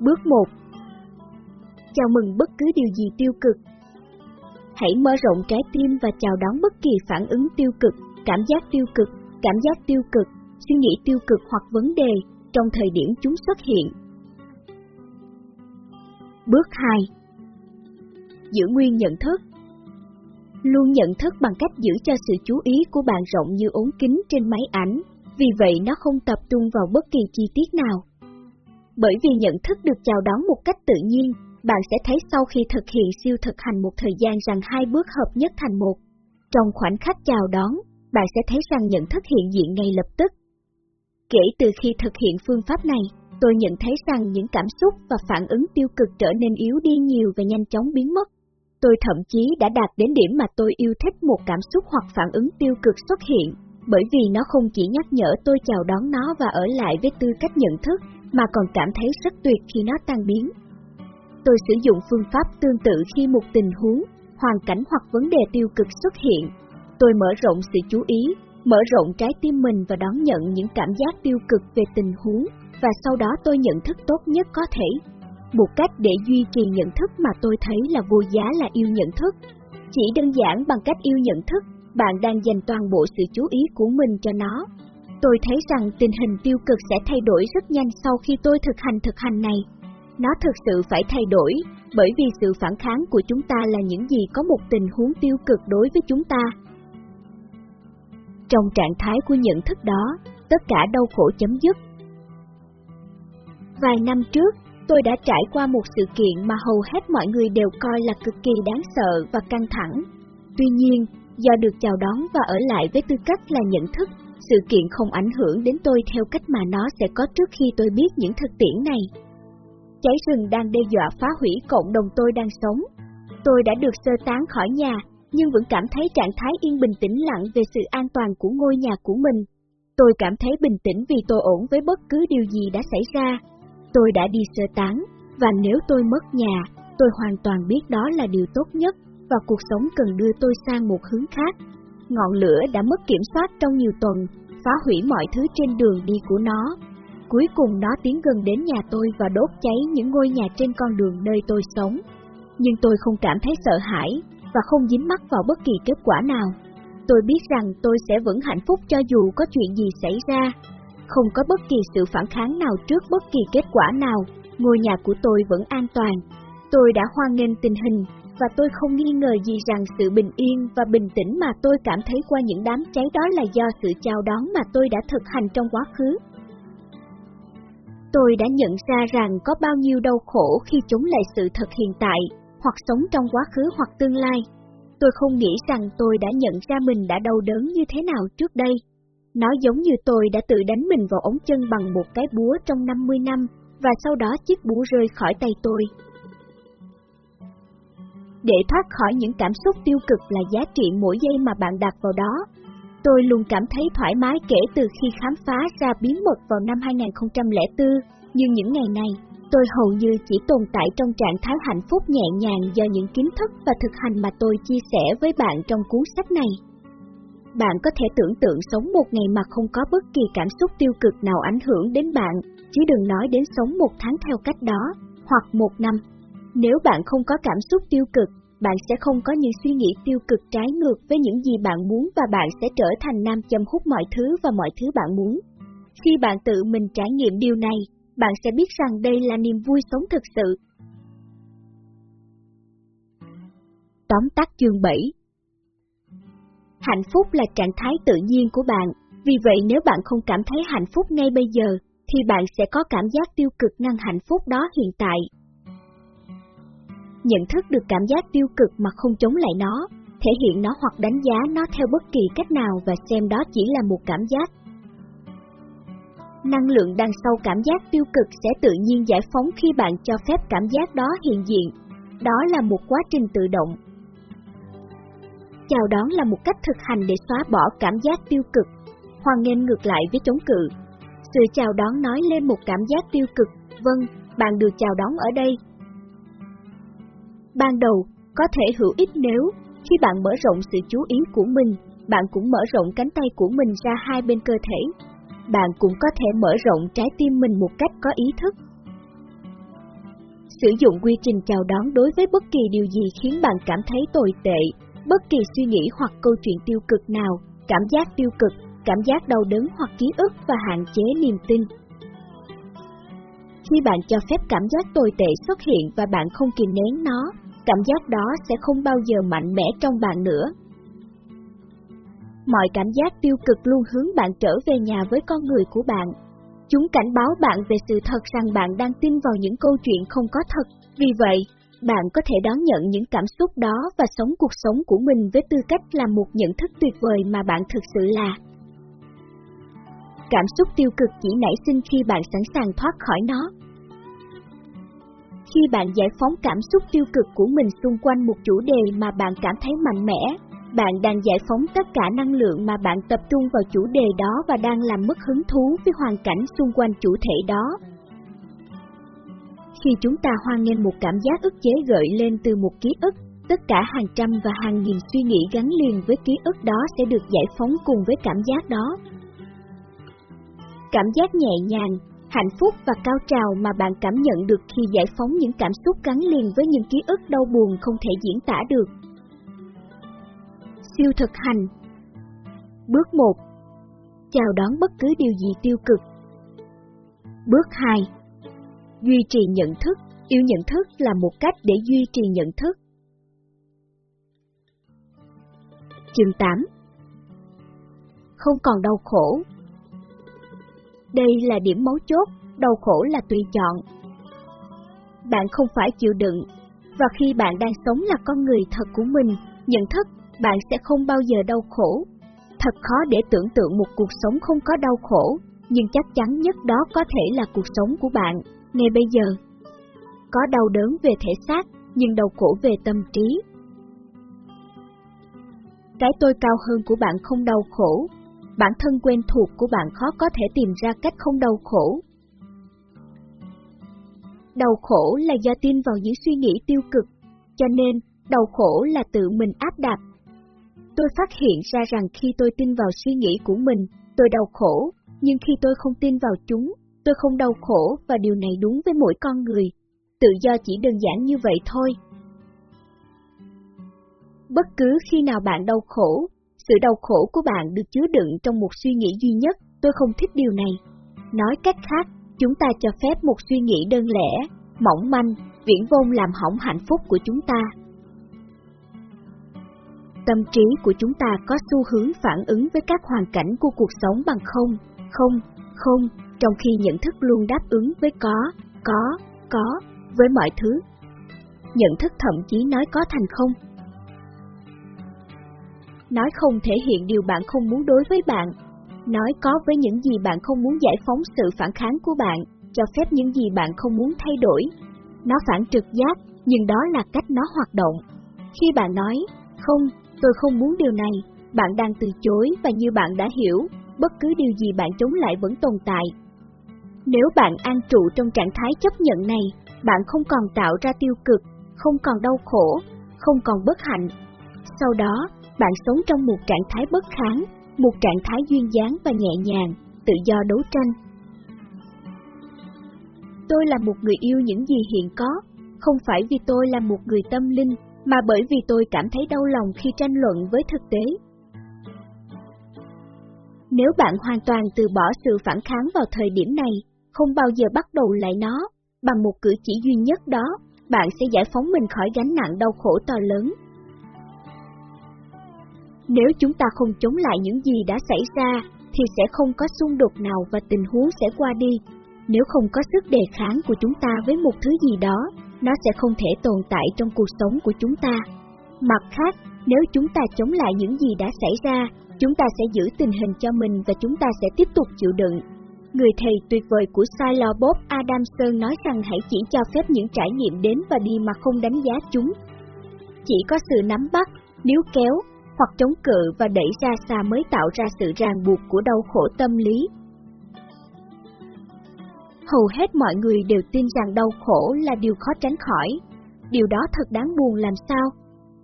Bước 1 Chào mừng bất cứ điều gì tiêu cực. Hãy mở rộng trái tim và chào đón bất kỳ phản ứng tiêu cực, cảm giác tiêu cực, cảm giác tiêu cực, suy nghĩ tiêu cực hoặc vấn đề trong thời điểm chúng xuất hiện. Bước 2 Giữ nguyên nhận thức Luôn nhận thức bằng cách giữ cho sự chú ý của bạn rộng như ống kính trên máy ảnh, vì vậy nó không tập trung vào bất kỳ chi tiết nào. Bởi vì nhận thức được chào đón một cách tự nhiên, bạn sẽ thấy sau khi thực hiện siêu thực hành một thời gian rằng hai bước hợp nhất thành một. Trong khoảnh khắc chào đón, bạn sẽ thấy rằng nhận thức hiện diện ngay lập tức. Kể từ khi thực hiện phương pháp này, tôi nhận thấy rằng những cảm xúc và phản ứng tiêu cực trở nên yếu đi nhiều và nhanh chóng biến mất. Tôi thậm chí đã đạt đến điểm mà tôi yêu thích một cảm xúc hoặc phản ứng tiêu cực xuất hiện, bởi vì nó không chỉ nhắc nhở tôi chào đón nó và ở lại với tư cách nhận thức, mà còn cảm thấy rất tuyệt khi nó tan biến. Tôi sử dụng phương pháp tương tự khi một tình huống, hoàn cảnh hoặc vấn đề tiêu cực xuất hiện. Tôi mở rộng sự chú ý, mở rộng trái tim mình và đón nhận những cảm giác tiêu cực về tình huống, và sau đó tôi nhận thức tốt nhất có thể. Một cách để duy trì nhận thức mà tôi thấy là vô giá là yêu nhận thức. Chỉ đơn giản bằng cách yêu nhận thức, bạn đang dành toàn bộ sự chú ý của mình cho nó. Tôi thấy rằng tình hình tiêu cực sẽ thay đổi rất nhanh sau khi tôi thực hành thực hành này. Nó thực sự phải thay đổi, bởi vì sự phản kháng của chúng ta là những gì có một tình huống tiêu cực đối với chúng ta. Trong trạng thái của nhận thức đó, tất cả đau khổ chấm dứt. Vài năm trước, tôi đã trải qua một sự kiện mà hầu hết mọi người đều coi là cực kỳ đáng sợ và căng thẳng. Tuy nhiên, do được chào đón và ở lại với tư cách là nhận thức, sự kiện không ảnh hưởng đến tôi theo cách mà nó sẽ có trước khi tôi biết những thực tiễn này. Cháy rừng đang đe dọa phá hủy cộng đồng tôi đang sống. Tôi đã được sơ tán khỏi nhà, nhưng vẫn cảm thấy trạng thái yên bình tĩnh lặng về sự an toàn của ngôi nhà của mình. Tôi cảm thấy bình tĩnh vì tôi ổn với bất cứ điều gì đã xảy ra. Tôi đã đi sơ tán, và nếu tôi mất nhà, tôi hoàn toàn biết đó là điều tốt nhất, và cuộc sống cần đưa tôi sang một hướng khác. Ngọn lửa đã mất kiểm soát trong nhiều tuần, phá hủy mọi thứ trên đường đi của nó. Cuối cùng nó tiến gần đến nhà tôi và đốt cháy những ngôi nhà trên con đường nơi tôi sống. Nhưng tôi không cảm thấy sợ hãi, và không dính mắc vào bất kỳ kết quả nào. Tôi biết rằng tôi sẽ vẫn hạnh phúc cho dù có chuyện gì xảy ra. Không có bất kỳ sự phản kháng nào trước bất kỳ kết quả nào, ngôi nhà của tôi vẫn an toàn. Tôi đã hoan nghênh tình hình, và tôi không nghi ngờ gì rằng sự bình yên và bình tĩnh mà tôi cảm thấy qua những đám cháy đó là do sự chào đón mà tôi đã thực hành trong quá khứ. Tôi đã nhận ra rằng có bao nhiêu đau khổ khi chống lại sự thật hiện tại, hoặc sống trong quá khứ hoặc tương lai. Tôi không nghĩ rằng tôi đã nhận ra mình đã đau đớn như thế nào trước đây. Nó giống như tôi đã tự đánh mình vào ống chân bằng một cái búa trong 50 năm, và sau đó chiếc búa rơi khỏi tay tôi. Để thoát khỏi những cảm xúc tiêu cực là giá trị mỗi giây mà bạn đặt vào đó. Tôi luôn cảm thấy thoải mái kể từ khi khám phá ra bí mật vào năm 2004, nhưng những ngày này, tôi hầu như chỉ tồn tại trong trạng thái hạnh phúc nhẹ nhàng do những kiến thức và thực hành mà tôi chia sẻ với bạn trong cuốn sách này. Bạn có thể tưởng tượng sống một ngày mà không có bất kỳ cảm xúc tiêu cực nào ảnh hưởng đến bạn, chứ đừng nói đến sống một tháng theo cách đó, hoặc một năm. Nếu bạn không có cảm xúc tiêu cực, bạn sẽ không có những suy nghĩ tiêu cực trái ngược với những gì bạn muốn và bạn sẽ trở thành nam châm hút mọi thứ và mọi thứ bạn muốn. Khi bạn tự mình trải nghiệm điều này, bạn sẽ biết rằng đây là niềm vui sống thực sự. Tóm tắt chương 7 Hạnh phúc là trạng thái tự nhiên của bạn, vì vậy nếu bạn không cảm thấy hạnh phúc ngay bây giờ, thì bạn sẽ có cảm giác tiêu cực ngăn hạnh phúc đó hiện tại. Nhận thức được cảm giác tiêu cực mà không chống lại nó, thể hiện nó hoặc đánh giá nó theo bất kỳ cách nào và xem đó chỉ là một cảm giác năng lượng đằng sau cảm giác tiêu cực sẽ tự nhiên giải phóng khi bạn cho phép cảm giác đó hiện diện. Đó là một quá trình tự động. Chào đón là một cách thực hành để xóa bỏ cảm giác tiêu cực, hoàn nghênh ngược lại với chống cự. Sự chào đón nói lên một cảm giác tiêu cực, vâng, bạn được chào đón ở đây. Ban đầu, có thể hữu ích nếu, khi bạn mở rộng sự chú ý của mình, bạn cũng mở rộng cánh tay của mình ra hai bên cơ thể, bạn cũng có thể mở rộng trái tim mình một cách có ý thức. Sử dụng quy trình chào đón đối với bất kỳ điều gì khiến bạn cảm thấy tồi tệ, bất kỳ suy nghĩ hoặc câu chuyện tiêu cực nào, cảm giác tiêu cực, cảm giác đau đớn hoặc ký ức và hạn chế niềm tin. Khi bạn cho phép cảm giác tồi tệ xuất hiện và bạn không kìm nén nó, cảm giác đó sẽ không bao giờ mạnh mẽ trong bạn nữa. Mọi cảm giác tiêu cực luôn hướng bạn trở về nhà với con người của bạn. Chúng cảnh báo bạn về sự thật rằng bạn đang tin vào những câu chuyện không có thật. Vì vậy, bạn có thể đón nhận những cảm xúc đó và sống cuộc sống của mình với tư cách là một nhận thức tuyệt vời mà bạn thực sự là. Cảm xúc tiêu cực chỉ nảy sinh khi bạn sẵn sàng thoát khỏi nó. Khi bạn giải phóng cảm xúc tiêu cực của mình xung quanh một chủ đề mà bạn cảm thấy mạnh mẽ, bạn đang giải phóng tất cả năng lượng mà bạn tập trung vào chủ đề đó và đang làm mất hứng thú với hoàn cảnh xung quanh chủ thể đó. Khi chúng ta hoan nghênh một cảm giác ức chế gợi lên từ một ký ức, tất cả hàng trăm và hàng nghìn suy nghĩ gắn liền với ký ức đó sẽ được giải phóng cùng với cảm giác đó. Cảm giác nhẹ nhàng, hạnh phúc và cao trào mà bạn cảm nhận được khi giải phóng những cảm xúc gắn liền với những ký ức đau buồn không thể diễn tả được. Siêu thực hành. Bước 1 Chào đón bất cứ điều gì tiêu cực. Bước 2 Duy trì nhận thức. Yêu nhận thức là một cách để duy trì nhận thức. Chương 8 Không còn đau khổ. Đây là điểm mấu chốt, đau khổ là tùy chọn. Bạn không phải chịu đựng, và khi bạn đang sống là con người thật của mình, nhận thức bạn sẽ không bao giờ đau khổ. Thật khó để tưởng tượng một cuộc sống không có đau khổ, nhưng chắc chắn nhất đó có thể là cuộc sống của bạn, ngay bây giờ. Có đau đớn về thể xác, nhưng đau khổ về tâm trí. Cái tôi cao hơn của bạn không đau khổ, bản thân quen thuộc của bạn khó có thể tìm ra cách không đau khổ. Đau khổ là do tin vào những suy nghĩ tiêu cực, cho nên đau khổ là tự mình áp đặt Tôi phát hiện ra rằng khi tôi tin vào suy nghĩ của mình, tôi đau khổ, nhưng khi tôi không tin vào chúng, tôi không đau khổ và điều này đúng với mỗi con người. Tự do chỉ đơn giản như vậy thôi. Bất cứ khi nào bạn đau khổ, sự đau khổ của bạn được chứa đựng trong một suy nghĩ duy nhất, tôi không thích điều này. Nói cách khác, chúng ta cho phép một suy nghĩ đơn lẻ, mỏng manh, viễn vông làm hỏng hạnh phúc của chúng ta. Tâm trí của chúng ta có xu hướng phản ứng với các hoàn cảnh của cuộc sống bằng không, không, không, trong khi nhận thức luôn đáp ứng với có, có, có, với mọi thứ. Nhận thức thậm chí nói có thành không. Nói không thể hiện điều bạn không muốn đối với bạn. Nói có với những gì bạn không muốn giải phóng sự phản kháng của bạn, cho phép những gì bạn không muốn thay đổi. Nó phản trực giác, nhưng đó là cách nó hoạt động. Khi bạn nói, không, Tôi không muốn điều này, bạn đang từ chối và như bạn đã hiểu, bất cứ điều gì bạn chống lại vẫn tồn tại. Nếu bạn an trụ trong trạng thái chấp nhận này, bạn không còn tạo ra tiêu cực, không còn đau khổ, không còn bất hạnh. Sau đó, bạn sống trong một trạng thái bất kháng, một trạng thái duyên dáng và nhẹ nhàng, tự do đấu tranh. Tôi là một người yêu những gì hiện có, không phải vì tôi là một người tâm linh, mà bởi vì tôi cảm thấy đau lòng khi tranh luận với thực tế. Nếu bạn hoàn toàn từ bỏ sự phản kháng vào thời điểm này, không bao giờ bắt đầu lại nó, bằng một cử chỉ duy nhất đó, bạn sẽ giải phóng mình khỏi gánh nặng đau khổ to lớn. Nếu chúng ta không chống lại những gì đã xảy ra, thì sẽ không có xung đột nào và tình huống sẽ qua đi. Nếu không có sức đề kháng của chúng ta với một thứ gì đó, nó sẽ không thể tồn tại trong cuộc sống của chúng ta. Mặt khác, nếu chúng ta chống lại những gì đã xảy ra, chúng ta sẽ giữ tình hình cho mình và chúng ta sẽ tiếp tục chịu đựng. Người thầy tuyệt vời của Silo Bob Adamson nói rằng hãy chỉ cho phép những trải nghiệm đến và đi mà không đánh giá chúng. Chỉ có sự nắm bắt, níu kéo, hoặc chống cự và đẩy ra xa mới tạo ra sự ràng buộc của đau khổ tâm lý, Hầu hết mọi người đều tin rằng đau khổ là điều khó tránh khỏi. Điều đó thật đáng buồn làm sao?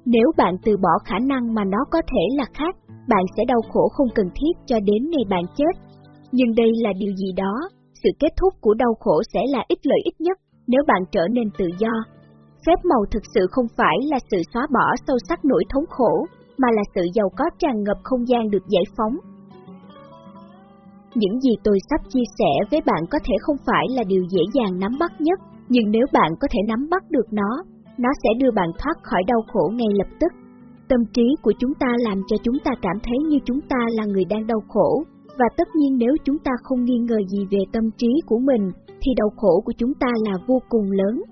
Nếu bạn từ bỏ khả năng mà nó có thể là khác, bạn sẽ đau khổ không cần thiết cho đến ngày bạn chết. Nhưng đây là điều gì đó, sự kết thúc của đau khổ sẽ là ít lợi ích nhất, nếu bạn trở nên tự do. Phép màu thực sự không phải là sự xóa bỏ sâu sắc nỗi thống khổ, mà là sự giàu có tràn ngập không gian được giải phóng. Những gì tôi sắp chia sẻ với bạn có thể không phải là điều dễ dàng nắm bắt nhất, nhưng nếu bạn có thể nắm bắt được nó, nó sẽ đưa bạn thoát khỏi đau khổ ngay lập tức. Tâm trí của chúng ta làm cho chúng ta cảm thấy như chúng ta là người đang đau khổ, và tất nhiên nếu chúng ta không nghi ngờ gì về tâm trí của mình, thì đau khổ của chúng ta là vô cùng lớn.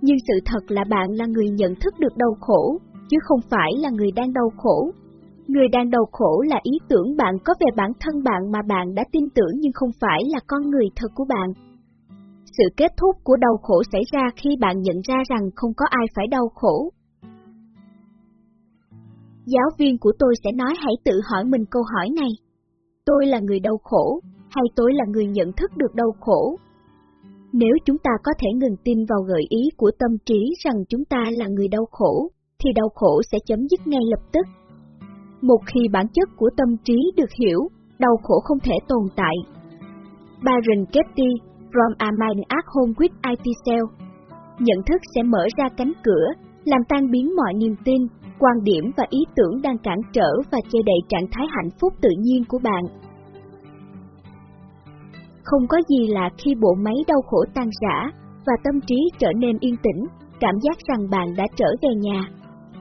Nhưng sự thật là bạn là người nhận thức được đau khổ, chứ không phải là người đang đau khổ. Người đang đau khổ là ý tưởng bạn có về bản thân bạn mà bạn đã tin tưởng nhưng không phải là con người thật của bạn. Sự kết thúc của đau khổ xảy ra khi bạn nhận ra rằng không có ai phải đau khổ. Giáo viên của tôi sẽ nói hãy tự hỏi mình câu hỏi này. Tôi là người đau khổ, hay tôi là người nhận thức được đau khổ? Nếu chúng ta có thể ngừng tin vào gợi ý của tâm trí rằng chúng ta là người đau khổ, thì đau khổ sẽ chấm dứt ngay lập tức. Một khi bản chất của tâm trí được hiểu, đau khổ không thể tồn tại. Byron Katie, From a Mind at Home with IT Cell Nhận thức sẽ mở ra cánh cửa, làm tan biến mọi niềm tin, quan điểm và ý tưởng đang cản trở và che đậy trạng thái hạnh phúc tự nhiên của bạn. Không có gì là khi bộ máy đau khổ tan rã và tâm trí trở nên yên tĩnh, cảm giác rằng bạn đã trở về nhà.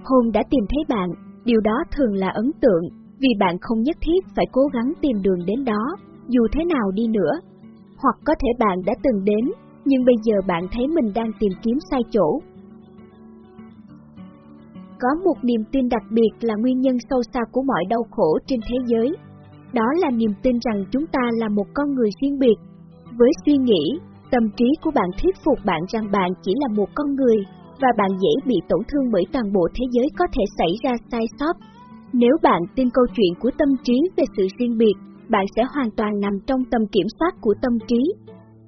Hôn đã tìm thấy bạn, điều đó thường là ấn tượng, vì bạn không nhất thiết phải cố gắng tìm đường đến đó, dù thế nào đi nữa. Hoặc có thể bạn đã từng đến, nhưng bây giờ bạn thấy mình đang tìm kiếm sai chỗ. Có một niềm tin đặc biệt là nguyên nhân sâu xa của mọi đau khổ trên thế giới. Đó là niềm tin rằng chúng ta là một con người riêng biệt. Với suy nghĩ, tâm trí của bạn thuyết phục bạn rằng bạn chỉ là một con người, và bạn dễ bị tổn thương bởi toàn bộ thế giới có thể xảy ra sai sót. Nếu bạn tin câu chuyện của tâm trí về sự riêng biệt, bạn sẽ hoàn toàn nằm trong tầm kiểm soát của tâm trí.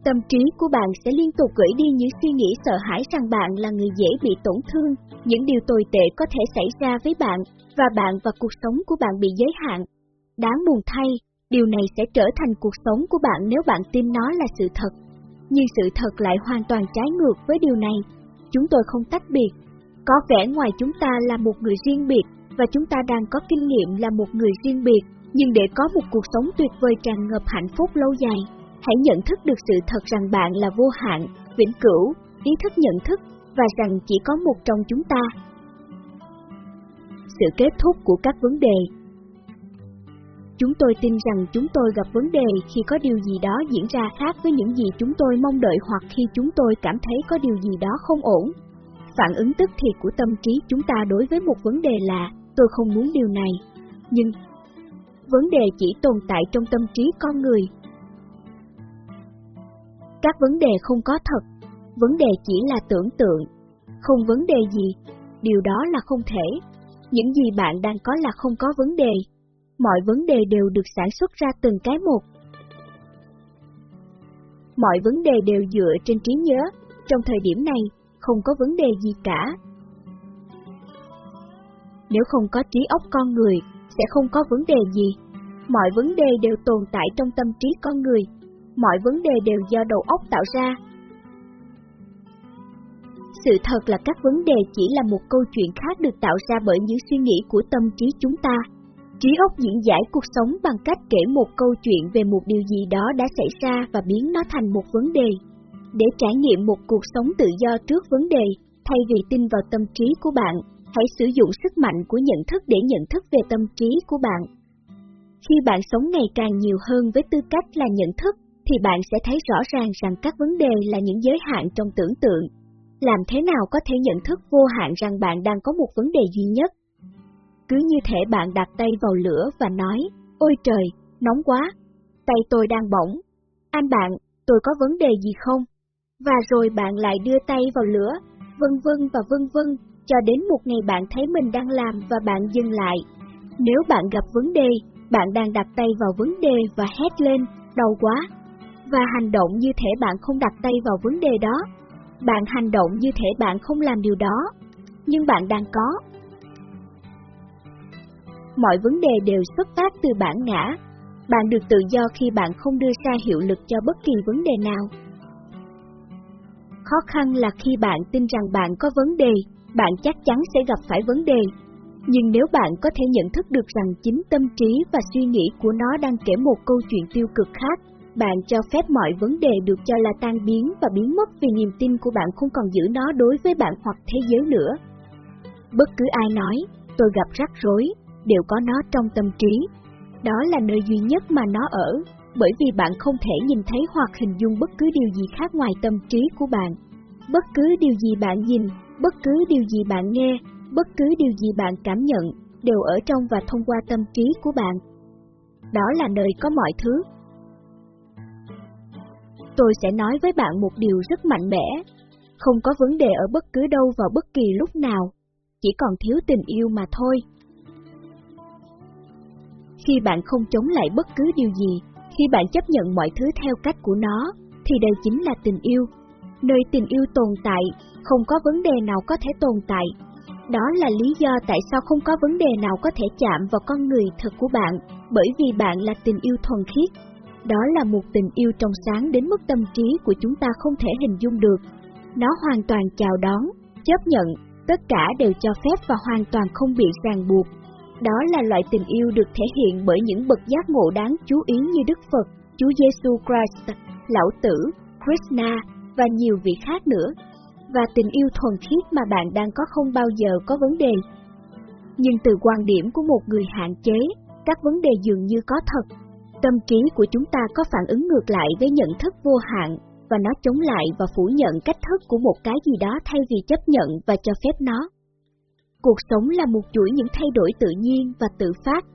Tâm trí của bạn sẽ liên tục gửi đi những suy nghĩ sợ hãi rằng bạn là người dễ bị tổn thương, những điều tồi tệ có thể xảy ra với bạn, và bạn và cuộc sống của bạn bị giới hạn. Đáng buồn thay, điều này sẽ trở thành cuộc sống của bạn nếu bạn tin nó là sự thật. Nhưng sự thật lại hoàn toàn trái ngược với điều này. Chúng tôi không tách biệt. Có vẻ ngoài chúng ta là một người riêng biệt, và chúng ta đang có kinh nghiệm là một người riêng biệt, nhưng để có một cuộc sống tuyệt vời tràn ngập hạnh phúc lâu dài, hãy nhận thức được sự thật rằng bạn là vô hạn, vĩnh cửu, ý thức nhận thức, và rằng chỉ có một trong chúng ta. Sự kết thúc của các vấn đề Chúng tôi tin rằng chúng tôi gặp vấn đề khi có điều gì đó diễn ra khác với những gì chúng tôi mong đợi hoặc khi chúng tôi cảm thấy có điều gì đó không ổn. Phản ứng tức thì của tâm trí chúng ta đối với một vấn đề là tôi không muốn điều này. Nhưng vấn đề chỉ tồn tại trong tâm trí con người. Các vấn đề không có thật, vấn đề chỉ là tưởng tượng, không vấn đề gì, điều đó là không thể. Những gì bạn đang có là không có vấn đề, mọi vấn đề đều được sản xuất ra từng cái một. Mọi vấn đề đều dựa trên trí nhớ, trong thời điểm này, không có vấn đề gì cả. Nếu không có trí óc con người, sẽ không có vấn đề gì. Mọi vấn đề đều tồn tại trong tâm trí con người, mọi vấn đề đều do đầu óc tạo ra. Sự thật là các vấn đề chỉ là một câu chuyện khác được tạo ra bởi những suy nghĩ của tâm trí chúng ta. Trí óc diễn giải cuộc sống bằng cách kể một câu chuyện về một điều gì đó đã xảy ra và biến nó thành một vấn đề. Để trải nghiệm một cuộc sống tự do trước vấn đề, thay vì tin vào tâm trí của bạn, hãy sử dụng sức mạnh của nhận thức để nhận thức về tâm trí của bạn. Khi bạn sống ngày càng nhiều hơn với tư cách là nhận thức, thì bạn sẽ thấy rõ ràng rằng các vấn đề là những giới hạn trong tưởng tượng. Làm thế nào có thể nhận thức vô hạn rằng bạn đang có một vấn đề duy nhất? Cứ như thể bạn đặt tay vào lửa và nói, ôi trời, nóng quá, tay tôi đang bỏng. Anh bạn, tôi có vấn đề gì không? Và rồi bạn lại đưa tay vào lửa, vân vân và vân vân, cho đến một ngày bạn thấy mình đang làm và bạn dừng lại. Nếu bạn gặp vấn đề, bạn đang đặt tay vào vấn đề và hét lên, đau quá. Và hành động như thể bạn không đặt tay vào vấn đề đó. Bạn hành động như thể bạn không làm điều đó. Nhưng bạn đang có, mọi vấn đề đều xuất phát từ bản ngã. Bạn được tự do khi bạn không đưa ra hiệu lực cho bất kỳ vấn đề nào. Khó khăn là khi bạn tin rằng bạn có vấn đề, bạn chắc chắn sẽ gặp phải vấn đề. Nhưng nếu bạn có thể nhận thức được rằng chính tâm trí và suy nghĩ của nó đang kể một câu chuyện tiêu cực khác, bạn cho phép mọi vấn đề được cho là tan biến và biến mất vì niềm tin của bạn không còn giữ nó đối với bạn hoặc thế giới nữa. Bất cứ ai nói, tôi gặp rắc rối, đều có nó trong tâm trí. Đó là nơi duy nhất mà nó ở, bởi vì bạn không thể nhìn thấy hoặc hình dung bất cứ điều gì khác ngoài tâm trí của bạn. Bất cứ điều gì bạn nhìn, bất cứ điều gì bạn nghe, bất cứ điều gì bạn cảm nhận, đều ở trong và thông qua tâm trí của bạn. Đó là nơi có mọi thứ. Tôi sẽ nói với bạn một điều rất mạnh mẽ. Không có vấn đề ở bất cứ đâu vào bất kỳ lúc nào, chỉ còn thiếu tình yêu mà thôi. Khi bạn không chống lại bất cứ điều gì, khi bạn chấp nhận mọi thứ theo cách của nó, thì đây chính là tình yêu. Nơi tình yêu tồn tại, không có vấn đề nào có thể tồn tại. Đó là lý do tại sao không có vấn đề nào có thể chạm vào con người thật của bạn, bởi vì bạn là tình yêu thuần khiết. Đó là một tình yêu trong sáng đến mức tâm trí của chúng ta không thể hình dung được. Nó hoàn toàn chào đón, chấp nhận, tất cả đều cho phép và hoàn toàn không bị ràng buộc. Đó là loại tình yêu được thể hiện bởi những bậc giác ngộ đáng chú ý như Đức Phật, Chúa Giêsu Christ, Lão Tử, Krishna và nhiều vị khác nữa. Và tình yêu thuần khiết mà bạn đang có không bao giờ có vấn đề. Nhưng từ quan điểm của một người hạn chế, các vấn đề dường như có thật. Tâm trí của chúng ta có phản ứng ngược lại với nhận thức vô hạn, và nó chống lại và phủ nhận cách thức của một cái gì đó thay vì chấp nhận và cho phép nó. Cuộc sống là một chuỗi những thay đổi tự nhiên và tự phát.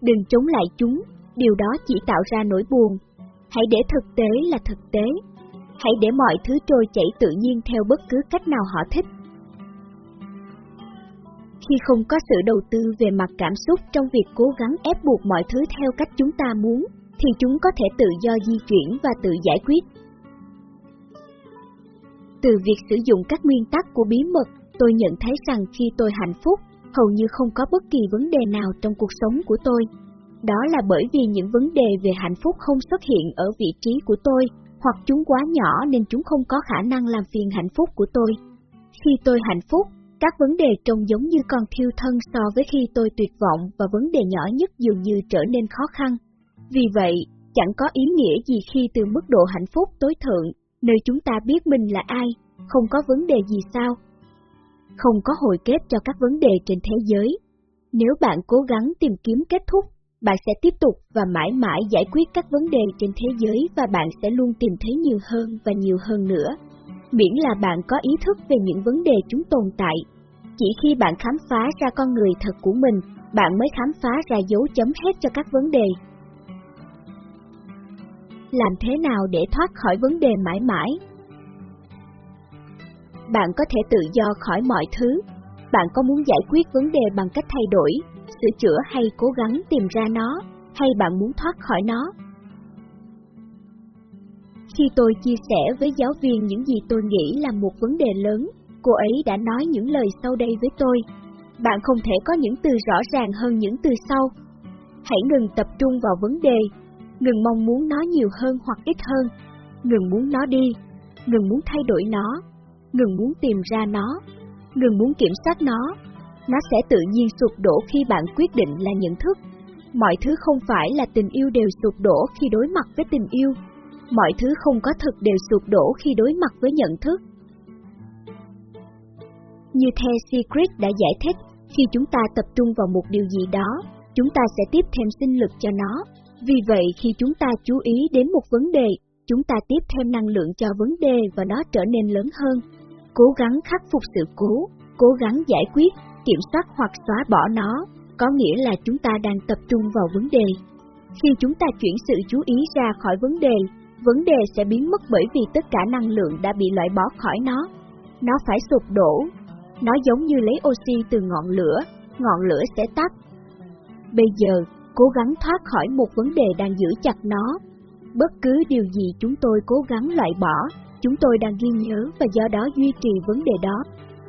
Đừng chống lại chúng, điều đó chỉ tạo ra nỗi buồn. Hãy để thực tế là thực tế. Hãy để mọi thứ trôi chảy tự nhiên theo bất cứ cách nào họ thích. Khi không có sự đầu tư về mặt cảm xúc trong việc cố gắng ép buộc mọi thứ theo cách chúng ta muốn, thì chúng có thể tự do di chuyển và tự giải quyết. Từ việc sử dụng các nguyên tắc của bí mật tôi nhận thấy rằng khi tôi hạnh phúc, hầu như không có bất kỳ vấn đề nào trong cuộc sống của tôi. Đó là bởi vì những vấn đề về hạnh phúc không xuất hiện ở vị trí của tôi, hoặc chúng quá nhỏ nên chúng không có khả năng làm phiền hạnh phúc của tôi. Khi tôi hạnh phúc, các vấn đề trông giống như con thiêu thân so với khi tôi tuyệt vọng và vấn đề nhỏ nhất dường như trở nên khó khăn. Vì vậy, chẳng có ý nghĩa gì khi từ mức độ hạnh phúc tối thượng, nơi chúng ta biết mình là ai, không có vấn đề gì sao, không có hồi kết cho các vấn đề trên thế giới. Nếu bạn cố gắng tìm kiếm kết thúc, bạn sẽ tiếp tục và mãi mãi giải quyết các vấn đề trên thế giới và bạn sẽ luôn tìm thấy nhiều hơn và nhiều hơn nữa. Miễn là bạn có ý thức về những vấn đề chúng tồn tại. Chỉ khi bạn khám phá ra con người thật của mình, bạn mới khám phá ra dấu chấm hết cho các vấn đề. Làm thế nào để thoát khỏi vấn đề mãi mãi? Bạn có thể tự do khỏi mọi thứ. Bạn có muốn giải quyết vấn đề bằng cách thay đổi, sửa chữa hay cố gắng tìm ra nó, hay bạn muốn thoát khỏi nó? Khi tôi chia sẻ với giáo viên những gì tôi nghĩ là một vấn đề lớn, cô ấy đã nói những lời sau đây với tôi. Bạn không thể có những từ rõ ràng hơn những từ sau. Hãy ngừng tập trung vào vấn đề, ngừng mong muốn nó nhiều hơn hoặc ít hơn, ngừng muốn nó đi, ngừng muốn thay đổi nó, ngừng muốn tìm ra nó, ngừng muốn kiểm soát nó. Nó sẽ tự nhiên sụp đổ khi bạn quyết định là nhận thức. Mọi thứ không phải là tình yêu đều sụp đổ khi đối mặt với tình yêu. Mọi thứ không có thực đều sụp đổ khi đối mặt với nhận thức. Như The Secret đã giải thích, khi chúng ta tập trung vào một điều gì đó, chúng ta sẽ tiếp thêm sinh lực cho nó. Vì vậy, khi chúng ta chú ý đến một vấn đề, chúng ta tiếp thêm năng lượng cho vấn đề và nó trở nên lớn hơn cố gắng khắc phục sự cố, cố gắng giải quyết, kiểm soát hoặc xóa bỏ nó, có nghĩa là chúng ta đang tập trung vào vấn đề. Khi chúng ta chuyển sự chú ý ra khỏi vấn đề, vấn đề sẽ biến mất bởi vì tất cả năng lượng đã bị loại bỏ khỏi nó. Nó phải sụp đổ. Nó giống như lấy oxy từ ngọn lửa, ngọn lửa sẽ tắt. Bây giờ, cố gắng thoát khỏi một vấn đề đang giữ chặt nó. Bất cứ điều gì chúng tôi cố gắng loại bỏ, chúng tôi đang ghi nhớ và do đó duy trì vấn đề đó.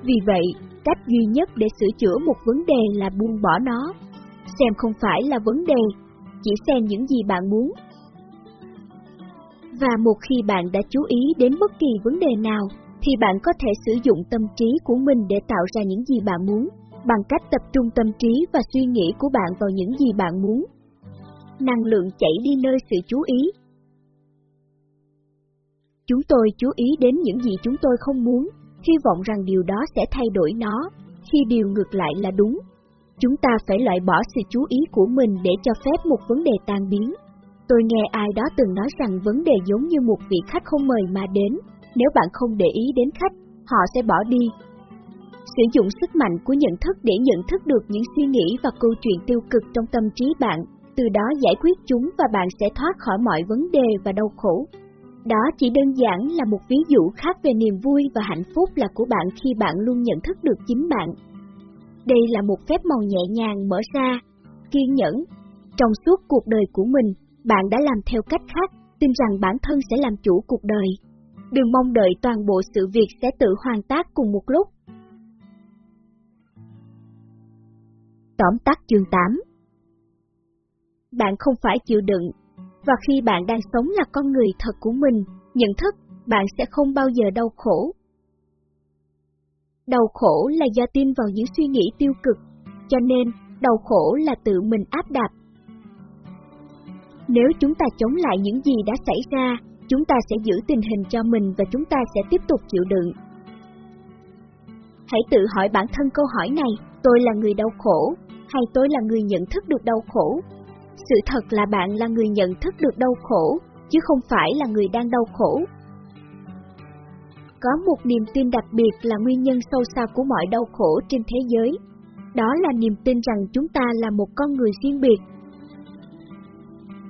Vì vậy, cách duy nhất để sửa chữa một vấn đề là buông bỏ nó. Xem không phải là vấn đề, chỉ xem những gì bạn muốn. Và một khi bạn đã chú ý đến bất kỳ vấn đề nào, thì bạn có thể sử dụng tâm trí của mình để tạo ra những gì bạn muốn, bằng cách tập trung tâm trí và suy nghĩ của bạn vào những gì bạn muốn. Năng lượng chảy đi nơi sự chú ý. Chúng tôi chú ý đến những gì chúng tôi không muốn, hy vọng rằng điều đó sẽ thay đổi nó, khi điều ngược lại là đúng. Chúng ta phải loại bỏ sự chú ý của mình để cho phép một vấn đề tan biến. Tôi nghe ai đó từng nói rằng vấn đề giống như một vị khách không mời mà đến, nếu bạn không để ý đến khách, họ sẽ bỏ đi. Sử dụng sức mạnh của nhận thức để nhận thức được những suy nghĩ và câu chuyện tiêu cực trong tâm trí bạn, từ đó giải quyết chúng và bạn sẽ thoát khỏi mọi vấn đề và đau khổ. Đó chỉ đơn giản là một ví dụ khác về niềm vui và hạnh phúc là của bạn khi bạn luôn nhận thức được chính bạn. Đây là một phép màu nhẹ nhàng mở ra, kiên nhẫn. Trong suốt cuộc đời của mình, bạn đã làm theo cách khác, tin rằng bản thân sẽ làm chủ cuộc đời. Đừng mong đợi toàn bộ sự việc sẽ tự hoàn tác cùng một lúc. Tóm tắt chương 8 Bạn không phải chịu đựng, và khi bạn đang sống là con người thật của mình, nhận thức, bạn sẽ không bao giờ đau khổ. Đau khổ là do tin vào những suy nghĩ tiêu cực, cho nên đau khổ là tự mình áp đặt. Nếu chúng ta chống lại những gì đã xảy ra, chúng ta sẽ giữ tình hình cho mình và chúng ta sẽ tiếp tục chịu đựng. Hãy tự hỏi bản thân câu hỏi này, tôi là người đau khổ, hay tôi là người nhận thức được đau khổ? Sự thật là bạn là người nhận thức được đau khổ, chứ không phải là người đang đau khổ. Có một niềm tin đặc biệt là nguyên nhân sâu xa của mọi đau khổ trên thế giới. Đó là niềm tin rằng chúng ta là một con người riêng biệt.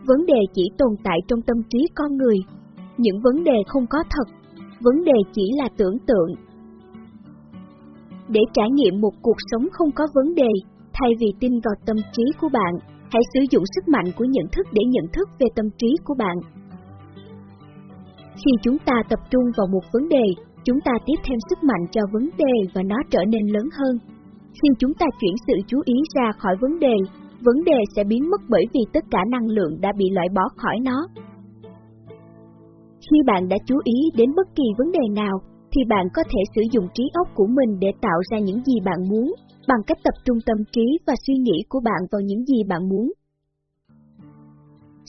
Vấn đề chỉ tồn tại trong tâm trí con người, những vấn đề không có thật, vấn đề chỉ là tưởng tượng. Để trải nghiệm một cuộc sống không có vấn đề, thay vì tin vào tâm trí của bạn, hãy sử dụng sức mạnh của nhận thức để nhận thức về tâm trí của bạn. Khi chúng ta tập trung vào một vấn đề, chúng ta tiếp thêm sức mạnh cho vấn đề và nó trở nên lớn hơn. Khi chúng ta chuyển sự chú ý ra khỏi vấn đề, vấn đề sẽ biến mất bởi vì tất cả năng lượng đã bị loại bỏ khỏi nó. Khi bạn đã chú ý đến bất kỳ vấn đề nào, thì bạn có thể sử dụng trí óc của mình để tạo ra những gì bạn muốn, bằng cách tập trung tâm trí và suy nghĩ của bạn vào những gì bạn muốn.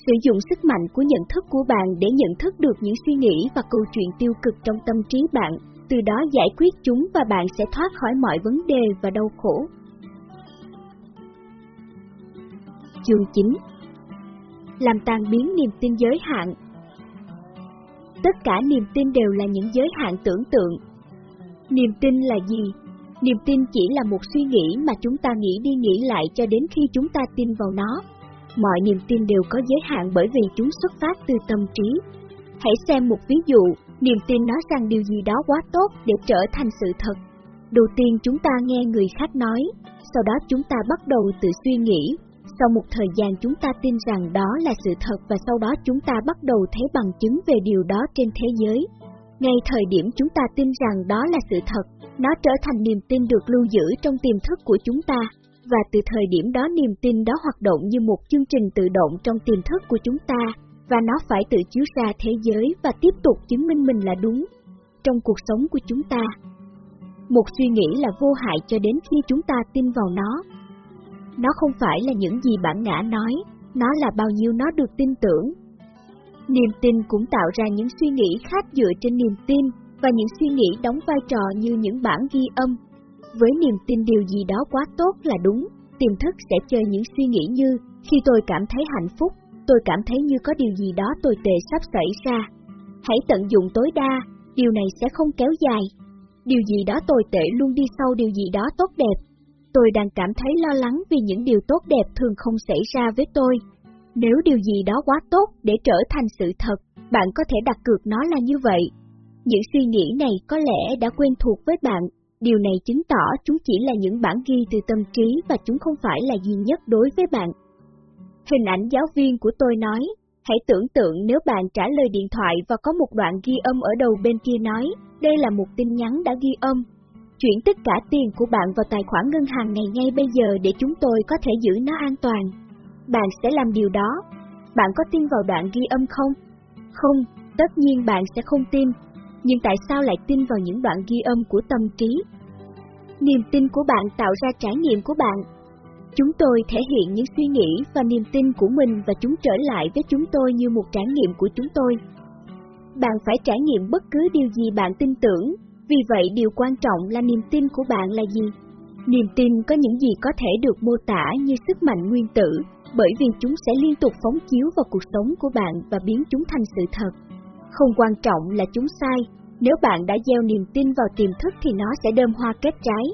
Sử dụng sức mạnh của nhận thức của bạn để nhận thức được những suy nghĩ và câu chuyện tiêu cực trong tâm trí bạn, từ đó giải quyết chúng và bạn sẽ thoát khỏi mọi vấn đề và đau khổ. Chương 9 Làm tan biến niềm tin giới hạn Tất cả niềm tin đều là những giới hạn tưởng tượng. Niềm tin là gì? Niềm tin chỉ là một suy nghĩ mà chúng ta nghĩ đi nghĩ lại cho đến khi chúng ta tin vào nó. Mọi niềm tin đều có giới hạn bởi vì chúng xuất phát từ tâm trí. Hãy xem một ví dụ, niềm tin nói rằng điều gì đó quá tốt để trở thành sự thật. Đầu tiên chúng ta nghe người khác nói, sau đó chúng ta bắt đầu tự suy nghĩ, sau một thời gian chúng ta tin rằng đó là sự thật và sau đó chúng ta bắt đầu thấy bằng chứng về điều đó trên thế giới. Ngay thời điểm chúng ta tin rằng đó là sự thật, nó trở thành niềm tin được lưu giữ trong tiềm thức của chúng ta, và từ thời điểm đó niềm tin đó hoạt động như một chương trình tự động trong tiềm thức của chúng ta, và nó phải tự chiếu ra thế giới và tiếp tục chứng minh mình là đúng trong cuộc sống của chúng ta. Một suy nghĩ là vô hại cho đến khi chúng ta tin vào nó, nó không phải là những gì bản ngã nói, nó là bao nhiêu nó được tin tưởng. Niềm tin cũng tạo ra những suy nghĩ khác dựa trên niềm tin, và những suy nghĩ đóng vai trò như những bản ghi âm. Với niềm tin điều gì đó quá tốt là đúng, tiềm thức sẽ chơi những suy nghĩ như, khi tôi cảm thấy hạnh phúc, tôi cảm thấy như có điều gì đó tồi tệ sắp xảy ra. Hãy tận dụng tối đa, điều này sẽ không kéo dài. Điều gì đó tồi tệ luôn đi sau điều gì đó tốt đẹp, Tôi đang cảm thấy lo lắng vì những điều tốt đẹp thường không xảy ra với tôi. Nếu điều gì đó quá tốt để trở thành sự thật, bạn có thể đặt cược nó là như vậy. Những suy nghĩ này có lẽ đã quen thuộc với bạn, điều này chứng tỏ chúng chỉ là những bản ghi từ tâm trí và chúng không phải là duy nhất đối với bạn. Hình ảnh giáo viên của tôi nói, hãy tưởng tượng nếu bạn trả lời điện thoại và có một đoạn ghi âm ở đầu bên kia nói, đây là một tin nhắn đã ghi âm, Chuyển tất cả tiền của bạn vào tài khoản ngân hàng này ngay bây giờ để chúng tôi có thể giữ nó an toàn. Bạn sẽ làm điều đó. Bạn có tin vào đoạn ghi âm không? Không, tất nhiên bạn sẽ không tin nhưng tại sao lại tin vào những đoạn ghi âm của tâm trí? Niềm tin của bạn tạo ra trải nghiệm của bạn. Chúng tôi thể hiện những suy nghĩ và niềm tin của mình và chúng trở lại với chúng tôi như một trải nghiệm của chúng tôi. Bạn phải trải nghiệm bất cứ điều gì bạn tin tưởng, vì vậy điều quan trọng là niềm tin của bạn là gì? Niềm tin có những gì có thể được mô tả như sức mạnh nguyên tử, bởi vì chúng sẽ liên tục phóng chiếu vào cuộc sống của bạn và biến chúng thành sự thật. Không quan trọng là chúng sai, nếu bạn đã gieo niềm tin vào tiềm thức thì nó sẽ đơm hoa kết trái.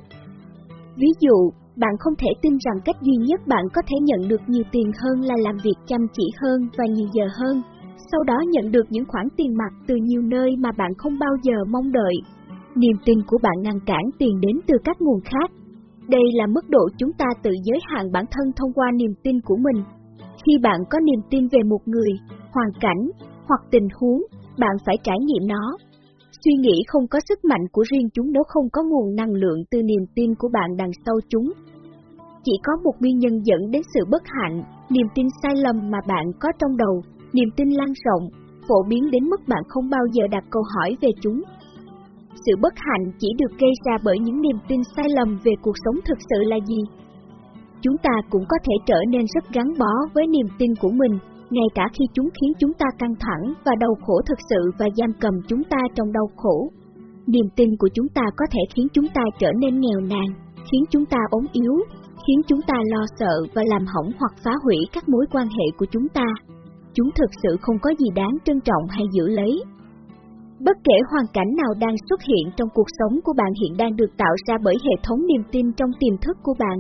Ví dụ, bạn không thể tin rằng cách duy nhất bạn có thể nhận được nhiều tiền hơn là làm việc chăm chỉ hơn và nhiều giờ hơn, sau đó nhận được những khoản tiền mặt từ nhiều nơi mà bạn không bao giờ mong đợi. Niềm tin của bạn ngăn cản tiền đến từ các nguồn khác. Đây là mức độ chúng ta tự giới hạn bản thân thông qua niềm tin của mình. Khi bạn có niềm tin về một người, hoàn cảnh hoặc tình huống, bạn phải trải nghiệm nó. Suy nghĩ không có sức mạnh của riêng chúng nếu không có nguồn năng lượng từ niềm tin của bạn đằng sau chúng. Chỉ có một nguyên nhân dẫn đến sự bất hạnh, niềm tin sai lầm mà bạn có trong đầu, niềm tin lan rộng, phổ biến đến mức bạn không bao giờ đặt câu hỏi về chúng. Sự bất hạnh chỉ được gây ra bởi những niềm tin sai lầm về cuộc sống thực sự là gì? Chúng ta cũng có thể trở nên rất gắn bó với niềm tin của mình, ngay cả khi chúng khiến chúng ta căng thẳng và đau khổ thực sự và giam cầm chúng ta trong đau khổ. Niềm tin của chúng ta có thể khiến chúng ta trở nên nghèo nàn, khiến chúng ta ốm yếu, khiến chúng ta lo sợ và làm hỏng hoặc phá hủy các mối quan hệ của chúng ta. Chúng thực sự không có gì đáng trân trọng hay giữ lấy. Bất kể hoàn cảnh nào đang xuất hiện trong cuộc sống của bạn hiện đang được tạo ra bởi hệ thống niềm tin trong tiềm thức của bạn.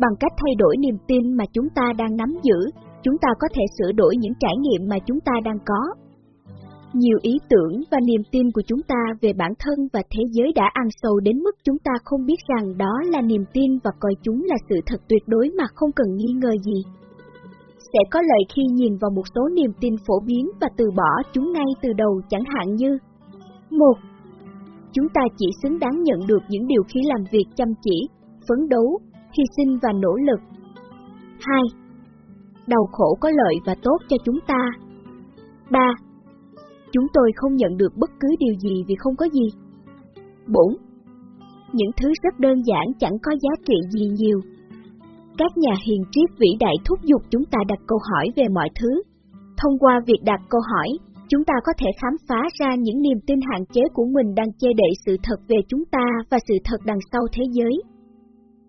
Bằng cách thay đổi niềm tin mà chúng ta đang nắm giữ, chúng ta có thể sửa đổi những trải nghiệm mà chúng ta đang có. Nhiều ý tưởng và niềm tin của chúng ta về bản thân và thế giới đã ăn sâu đến mức chúng ta không biết rằng đó là niềm tin và coi chúng là sự thật tuyệt đối mà không cần nghi ngờ gì. Sẽ có lợi khi nhìn vào một số niềm tin phổ biến và từ bỏ chúng ngay từ đầu chẳng hạn như một Chúng ta chỉ xứng đáng nhận được những điều khi làm việc chăm chỉ, phấn đấu, hy sinh và nỗ lực. 2 đau khổ có lợi và tốt cho chúng ta. 3. Chúng tôi không nhận được bất cứ điều gì vì không có gì. 4. Những thứ rất đơn giản chẳng có giá trị gì nhiều. Các nhà hiền triết vĩ đại thúc giục chúng ta đặt câu hỏi về mọi thứ. Thông qua việc đặt câu hỏi, chúng ta có thể khám phá ra những niềm tin hạn chế của mình đang che đậy sự thật về chúng ta và sự thật đằng sau thế giới.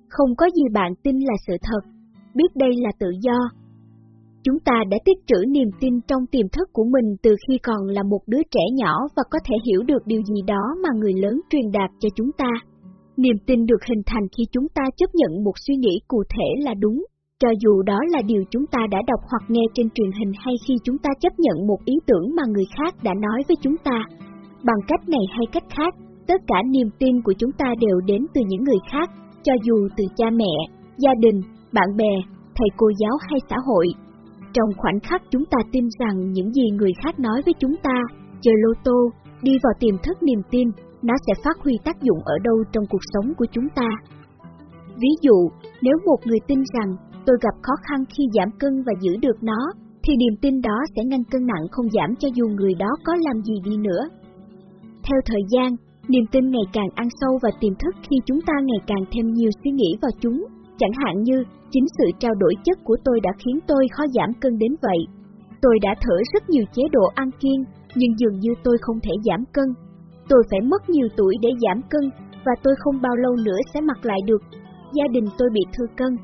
Không có gì bạn tin là sự thật, biết đây là tự do, Chúng ta đã tích trữ niềm tin trong tiềm thức của mình từ khi còn là một đứa trẻ nhỏ và có thể hiểu được điều gì đó mà người lớn truyền đạt cho chúng ta. Niềm tin được hình thành khi chúng ta chấp nhận một suy nghĩ cụ thể là đúng, cho dù đó là điều chúng ta đã đọc hoặc nghe trên truyền hình hay khi chúng ta chấp nhận một ý tưởng mà người khác đã nói với chúng ta. Bằng cách này hay cách khác, tất cả niềm tin của chúng ta đều đến từ những người khác, cho dù từ cha mẹ, gia đình, bạn bè, thầy cô giáo hay xã hội, trong khoảnh khắc chúng ta tin rằng những gì người khác nói với chúng ta, chơi lô tô, đi vào tiềm thức niềm tin, nó sẽ phát huy tác dụng ở đâu trong cuộc sống của chúng ta. Ví dụ, nếu một người tin rằng tôi gặp khó khăn khi giảm cân và giữ được nó, thì niềm tin đó sẽ ngăn cân nặng không giảm cho dù người đó có làm gì đi nữa. Theo thời gian, niềm tin ngày càng ăn sâu vào tiềm thức khi chúng ta ngày càng thêm nhiều suy nghĩ vào chúng, Chẳng hạn như, chính sự trao đổi chất của tôi đã khiến tôi khó giảm cân đến vậy. Tôi đã thử rất nhiều chế độ ăn kiêng, nhưng dường như tôi không thể giảm cân. Tôi phải mất nhiều tuổi để giảm cân, và tôi không bao lâu nữa sẽ mặc lại được. Gia đình tôi bị thư cân.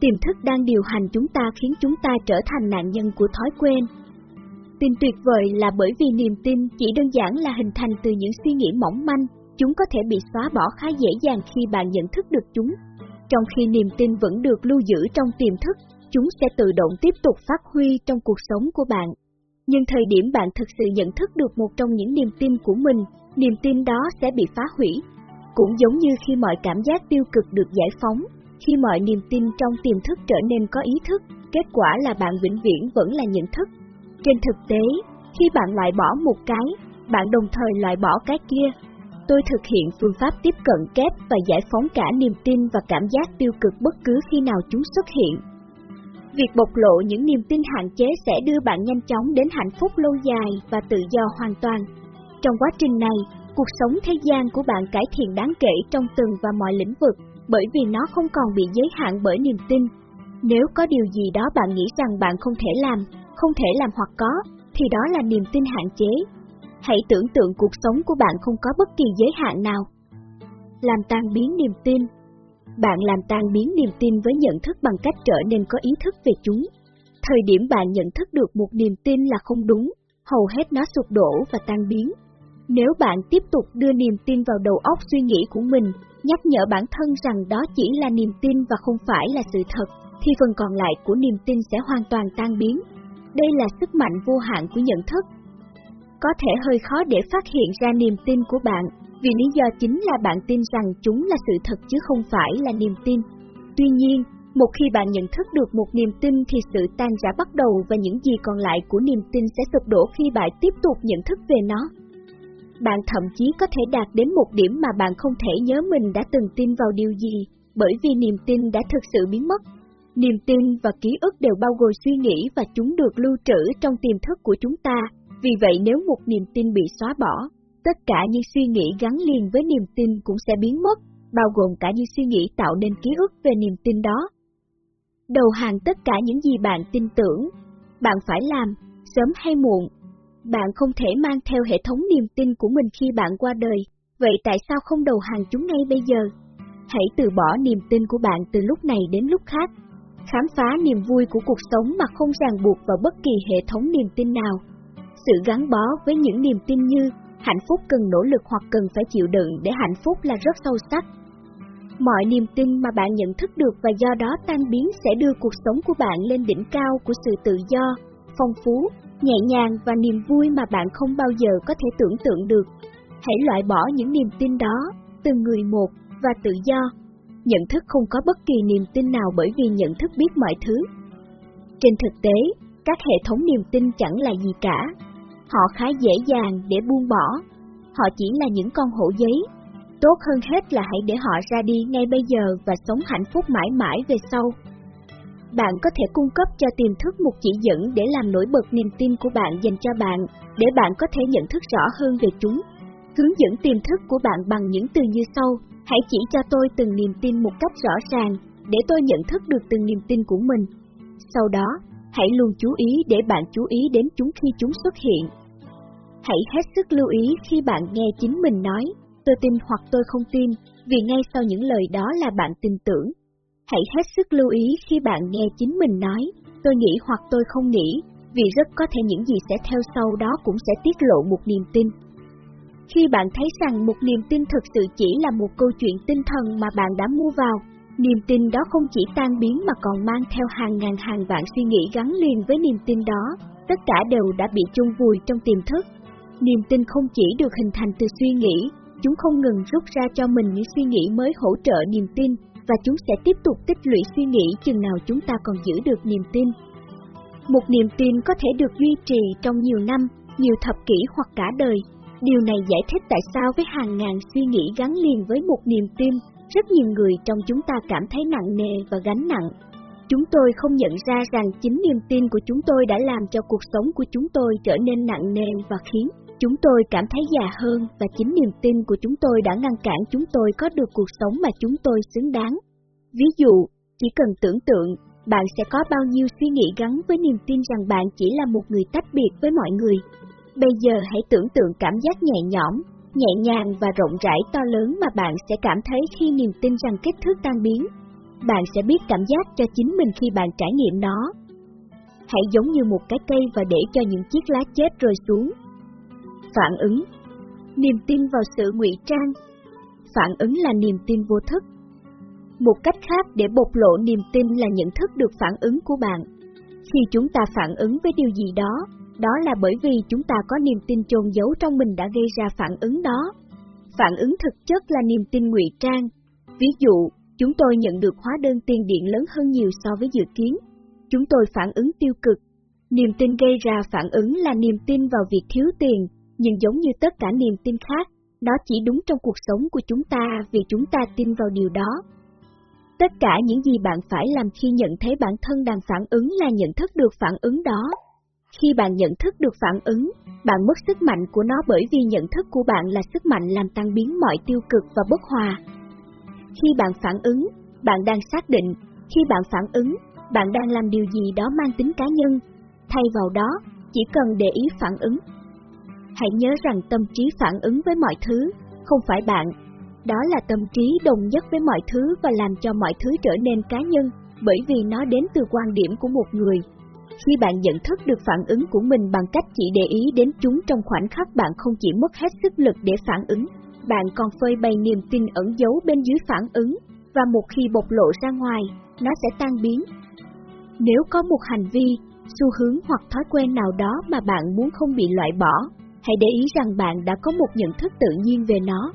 Tiềm thức đang điều hành chúng ta khiến chúng ta trở thành nạn nhân của thói quen. Tin tuyệt vời là bởi vì niềm tin chỉ đơn giản là hình thành từ những suy nghĩ mỏng manh, chúng có thể bị xóa bỏ khá dễ dàng khi bạn nhận thức được chúng trong khi niềm tin vẫn được lưu giữ trong tiềm thức, chúng sẽ tự động tiếp tục phát huy trong cuộc sống của bạn. Nhưng thời điểm bạn thực sự nhận thức được một trong những niềm tin của mình, niềm tin đó sẽ bị phá hủy. Cũng giống như khi mọi cảm giác tiêu cực được giải phóng, khi mọi niềm tin trong tiềm thức trở nên có ý thức, kết quả là bạn vĩnh viễn vẫn là nhận thức. Trên thực tế, khi bạn loại bỏ một cái, bạn đồng thời loại bỏ cái kia, tôi thực hiện phương pháp tiếp cận kép và giải phóng cả niềm tin và cảm giác tiêu cực bất cứ khi nào chúng xuất hiện. Việc bộc lộ những niềm tin hạn chế sẽ đưa bạn nhanh chóng đến hạnh phúc lâu dài và tự do hoàn toàn. Trong quá trình này, cuộc sống thế gian của bạn cải thiện đáng kể trong từng và mọi lĩnh vực, bởi vì nó không còn bị giới hạn bởi niềm tin. Nếu có điều gì đó bạn nghĩ rằng bạn không thể làm, không thể làm hoặc có, thì đó là niềm tin hạn chế. Hãy tưởng tượng cuộc sống của bạn không có bất kỳ giới hạn nào. Làm tan biến niềm tin Bạn làm tan biến niềm tin với nhận thức bằng cách trở nên có ý thức về chúng. Thời điểm bạn nhận thức được một niềm tin là không đúng, hầu hết nó sụp đổ và tan biến. Nếu bạn tiếp tục đưa niềm tin vào đầu óc suy nghĩ của mình, nhắc nhở bản thân rằng đó chỉ là niềm tin và không phải là sự thật, thì phần còn lại của niềm tin sẽ hoàn toàn tan biến. Đây là sức mạnh vô hạn của nhận thức. Có thể hơi khó để phát hiện ra niềm tin của bạn, vì lý do chính là bạn tin rằng chúng là sự thật chứ không phải là niềm tin. Tuy nhiên, một khi bạn nhận thức được một niềm tin thì sự tan rã bắt đầu và những gì còn lại của niềm tin sẽ sụp đổ khi bạn tiếp tục nhận thức về nó. Bạn thậm chí có thể đạt đến một điểm mà bạn không thể nhớ mình đã từng tin vào điều gì, bởi vì niềm tin đã thực sự biến mất. Niềm tin và ký ức đều bao gồm suy nghĩ và chúng được lưu trữ trong tiềm thức của chúng ta, vì vậy nếu một niềm tin bị xóa bỏ, tất cả những suy nghĩ gắn liền với niềm tin cũng sẽ biến mất, bao gồm cả những suy nghĩ tạo nên ký ức về niềm tin đó. Đầu hàng tất cả những gì bạn tin tưởng, bạn phải làm, sớm hay muộn, bạn không thể mang theo hệ thống niềm tin của mình khi bạn qua đời, vậy tại sao không đầu hàng chúng ngay bây giờ? Hãy từ bỏ niềm tin của bạn từ lúc này đến lúc khác. Khám phá niềm vui của cuộc sống mà không ràng buộc vào bất kỳ hệ thống niềm tin nào. Sự gắn bó với những niềm tin như hạnh phúc cần nỗ lực hoặc cần phải chịu đựng để hạnh phúc là rất sâu sắc. Mọi niềm tin mà bạn nhận thức được và do đó tan biến sẽ đưa cuộc sống của bạn lên đỉnh cao của sự tự do, phong phú, nhẹ nhàng và niềm vui mà bạn không bao giờ có thể tưởng tượng được. Hãy loại bỏ những niềm tin đó, từng người một, và tự do. Nhận thức không có bất kỳ niềm tin nào bởi vì nhận thức biết mọi thứ. Trên thực tế, các hệ thống niềm tin chẳng là gì cả. Họ khá dễ dàng để buông bỏ. Họ chỉ là những con hổ giấy. Tốt hơn hết là hãy để họ ra đi ngay bây giờ và sống hạnh phúc mãi mãi về sau bạn có thể cung cấp cho tiềm thức một chỉ dẫn để làm nổi bật niềm tin của bạn dành cho bạn, để bạn có thể nhận thức rõ hơn về chúng. Hướng dẫn tiềm thức của bạn bằng những từ như sau, hãy chỉ cho tôi từng niềm tin một cách rõ ràng, để tôi nhận thức được từng niềm tin của mình. Sau đó, hãy luôn chú ý để bạn chú ý đến chúng khi chúng xuất hiện. Hãy hết sức lưu ý khi bạn nghe chính mình nói, tôi tin hoặc tôi không tin, vì ngay sau những lời đó là bạn tin tưởng, Hãy hết sức lưu ý khi bạn nghe chính mình nói, tôi nghĩ hoặc tôi không nghĩ, vì rất có thể những gì sẽ theo sau đó cũng sẽ tiết lộ một niềm tin. Khi bạn thấy rằng một niềm tin thực sự chỉ là một câu chuyện tinh thần mà bạn đã mua vào, niềm tin đó không chỉ tan biến mà còn mang theo hàng ngàn hàng vạn suy nghĩ gắn liền với niềm tin đó, tất cả đều đã bị chung vùi trong tiềm thức. Niềm tin không chỉ được hình thành từ suy nghĩ, chúng không ngừng rút ra cho mình những suy nghĩ mới hỗ trợ niềm tin, và chúng sẽ tiếp tục tích lũy suy nghĩ chừng nào chúng ta còn giữ được niềm tin. Một niềm tin có thể được duy trì trong nhiều năm, nhiều thập kỷ hoặc cả đời. Điều này giải thích tại sao với hàng ngàn suy nghĩ gắn liền với một niềm tin, rất nhiều người trong chúng ta cảm thấy nặng nề và gánh nặng. Chúng tôi không nhận ra rằng chính niềm tin của chúng tôi đã làm cho cuộc sống của chúng tôi trở nên nặng nề và khiến Chúng tôi cảm thấy già hơn và chính niềm tin của chúng tôi đã ngăn cản chúng tôi có được cuộc sống mà chúng tôi xứng đáng. Ví dụ, chỉ cần tưởng tượng, bạn sẽ có bao nhiêu suy nghĩ gắn với niềm tin rằng bạn chỉ là một người tách biệt với mọi người. Bây giờ hãy tưởng tượng cảm giác nhẹ nhõm, nhẹ nhàng và rộng rãi to lớn mà bạn sẽ cảm thấy khi niềm tin rằng kích thước tan biến. Bạn sẽ biết cảm giác cho chính mình khi bạn trải nghiệm nó. Hãy giống như một cái cây và để cho những chiếc lá chết rơi xuống, Phản ứng Niềm tin vào sự ngụy trang Phản ứng là niềm tin vô thức Một cách khác để bộc lộ niềm tin là nhận thức được phản ứng của bạn. Khi chúng ta phản ứng với điều gì đó, đó là bởi vì chúng ta có niềm tin chôn giấu trong mình đã gây ra phản ứng đó. Phản ứng thực chất là niềm tin ngụy trang. Ví dụ, chúng tôi nhận được hóa đơn tiền điện lớn hơn nhiều so với dự kiến. Chúng tôi phản ứng tiêu cực. Niềm tin gây ra phản ứng là niềm tin vào việc thiếu tiền, nhưng giống như tất cả niềm tin khác, nó chỉ đúng trong cuộc sống của chúng ta vì chúng ta tin vào điều đó. Tất cả những gì bạn phải làm khi nhận thấy bản thân đang phản ứng là nhận thức được phản ứng đó. Khi bạn nhận thức được phản ứng, bạn mất sức mạnh của nó bởi vì nhận thức của bạn là sức mạnh làm tăng biến mọi tiêu cực và bất hòa. Khi bạn phản ứng, bạn đang xác định, khi bạn phản ứng, bạn đang làm điều gì đó mang tính cá nhân. Thay vào đó, chỉ cần để ý phản ứng. Hãy nhớ rằng tâm trí phản ứng với mọi thứ, không phải bạn. Đó là tâm trí đồng nhất với mọi thứ và làm cho mọi thứ trở nên cá nhân, bởi vì nó đến từ quan điểm của một người. Khi bạn nhận thức được phản ứng của mình bằng cách chỉ để ý đến chúng trong khoảnh khắc bạn không chỉ mất hết sức lực để phản ứng, bạn còn phơi bày niềm tin ẩn giấu bên dưới phản ứng, và một khi bộc lộ ra ngoài, nó sẽ tan biến. Nếu có một hành vi, xu hướng hoặc thói quen nào đó mà bạn muốn không bị loại bỏ, hãy để ý rằng bạn đã có một nhận thức tự nhiên về nó.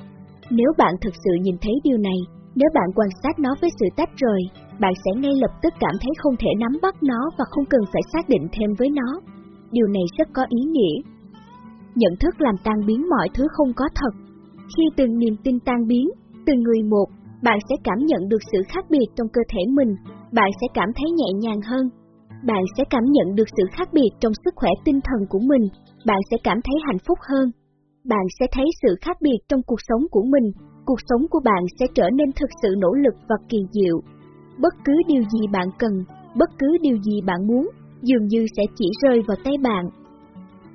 Nếu bạn thực sự nhìn thấy điều này, nếu bạn quan sát nó với sự tách rời, bạn sẽ ngay lập tức cảm thấy không thể nắm bắt nó và không cần phải xác định thêm với nó. Điều này rất có ý nghĩa. Nhận thức làm tan biến mọi thứ không có thật. Khi từng niềm tin tan biến, từng người một, bạn sẽ cảm nhận được sự khác biệt trong cơ thể mình, bạn sẽ cảm thấy nhẹ nhàng hơn. Bạn sẽ cảm nhận được sự khác biệt trong sức khỏe tinh thần của mình, bạn sẽ cảm thấy hạnh phúc hơn. Bạn sẽ thấy sự khác biệt trong cuộc sống của mình, cuộc sống của bạn sẽ trở nên thực sự nỗ lực và kỳ diệu. Bất cứ điều gì bạn cần, bất cứ điều gì bạn muốn, dường như sẽ chỉ rơi vào tay bạn.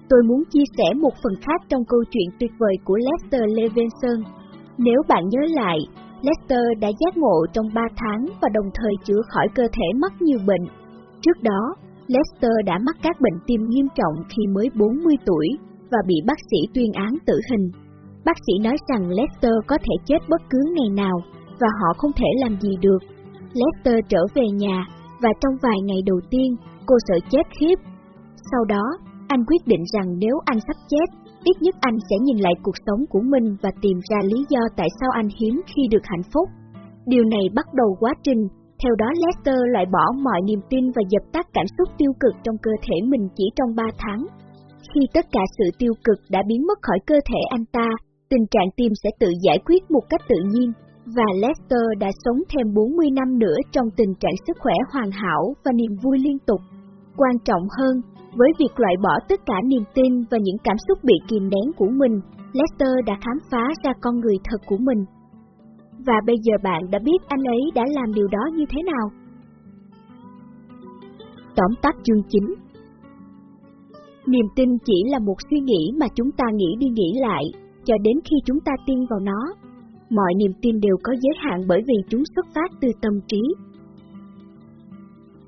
Tôi muốn chia sẻ một phần khác trong câu chuyện tuyệt vời của Lester Levinson. Nếu bạn nhớ lại, Lester đã giác ngộ trong 3 tháng và đồng thời chữa khỏi cơ thể mắc nhiều bệnh. Trước đó, Lester đã mắc các bệnh tim nghiêm trọng khi mới 40 tuổi và bị bác sĩ tuyên án tử hình. Bác sĩ nói rằng Lester có thể chết bất cứ ngày nào và họ không thể làm gì được. Lester trở về nhà và trong vài ngày đầu tiên, cô sợ chết khiếp. Sau đó, anh quyết định rằng nếu anh sắp chết, ít nhất anh sẽ nhìn lại cuộc sống của mình và tìm ra lý do tại sao anh hiếm khi được hạnh phúc. Điều này bắt đầu quá trình, theo đó Lester loại bỏ mọi niềm tin và dập tắt cảm xúc tiêu cực trong cơ thể mình chỉ trong 3 tháng. Khi tất cả sự tiêu cực đã biến mất khỏi cơ thể anh ta, tình trạng tim sẽ tự giải quyết một cách tự nhiên, và Lester đã sống thêm 40 năm nữa trong tình trạng sức khỏe hoàn hảo và niềm vui liên tục. Quan trọng hơn, với việc loại bỏ tất cả niềm tin và những cảm xúc bị kìm nén của mình, Lester đã khám phá ra con người thật của mình. Và bây giờ bạn đã biết anh ấy đã làm điều đó như thế nào. Tóm tắt chương 9 Niềm tin chỉ là một suy nghĩ mà chúng ta nghĩ đi nghĩ lại, cho đến khi chúng ta tin vào nó. Mọi niềm tin đều có giới hạn bởi vì chúng xuất phát từ tâm trí,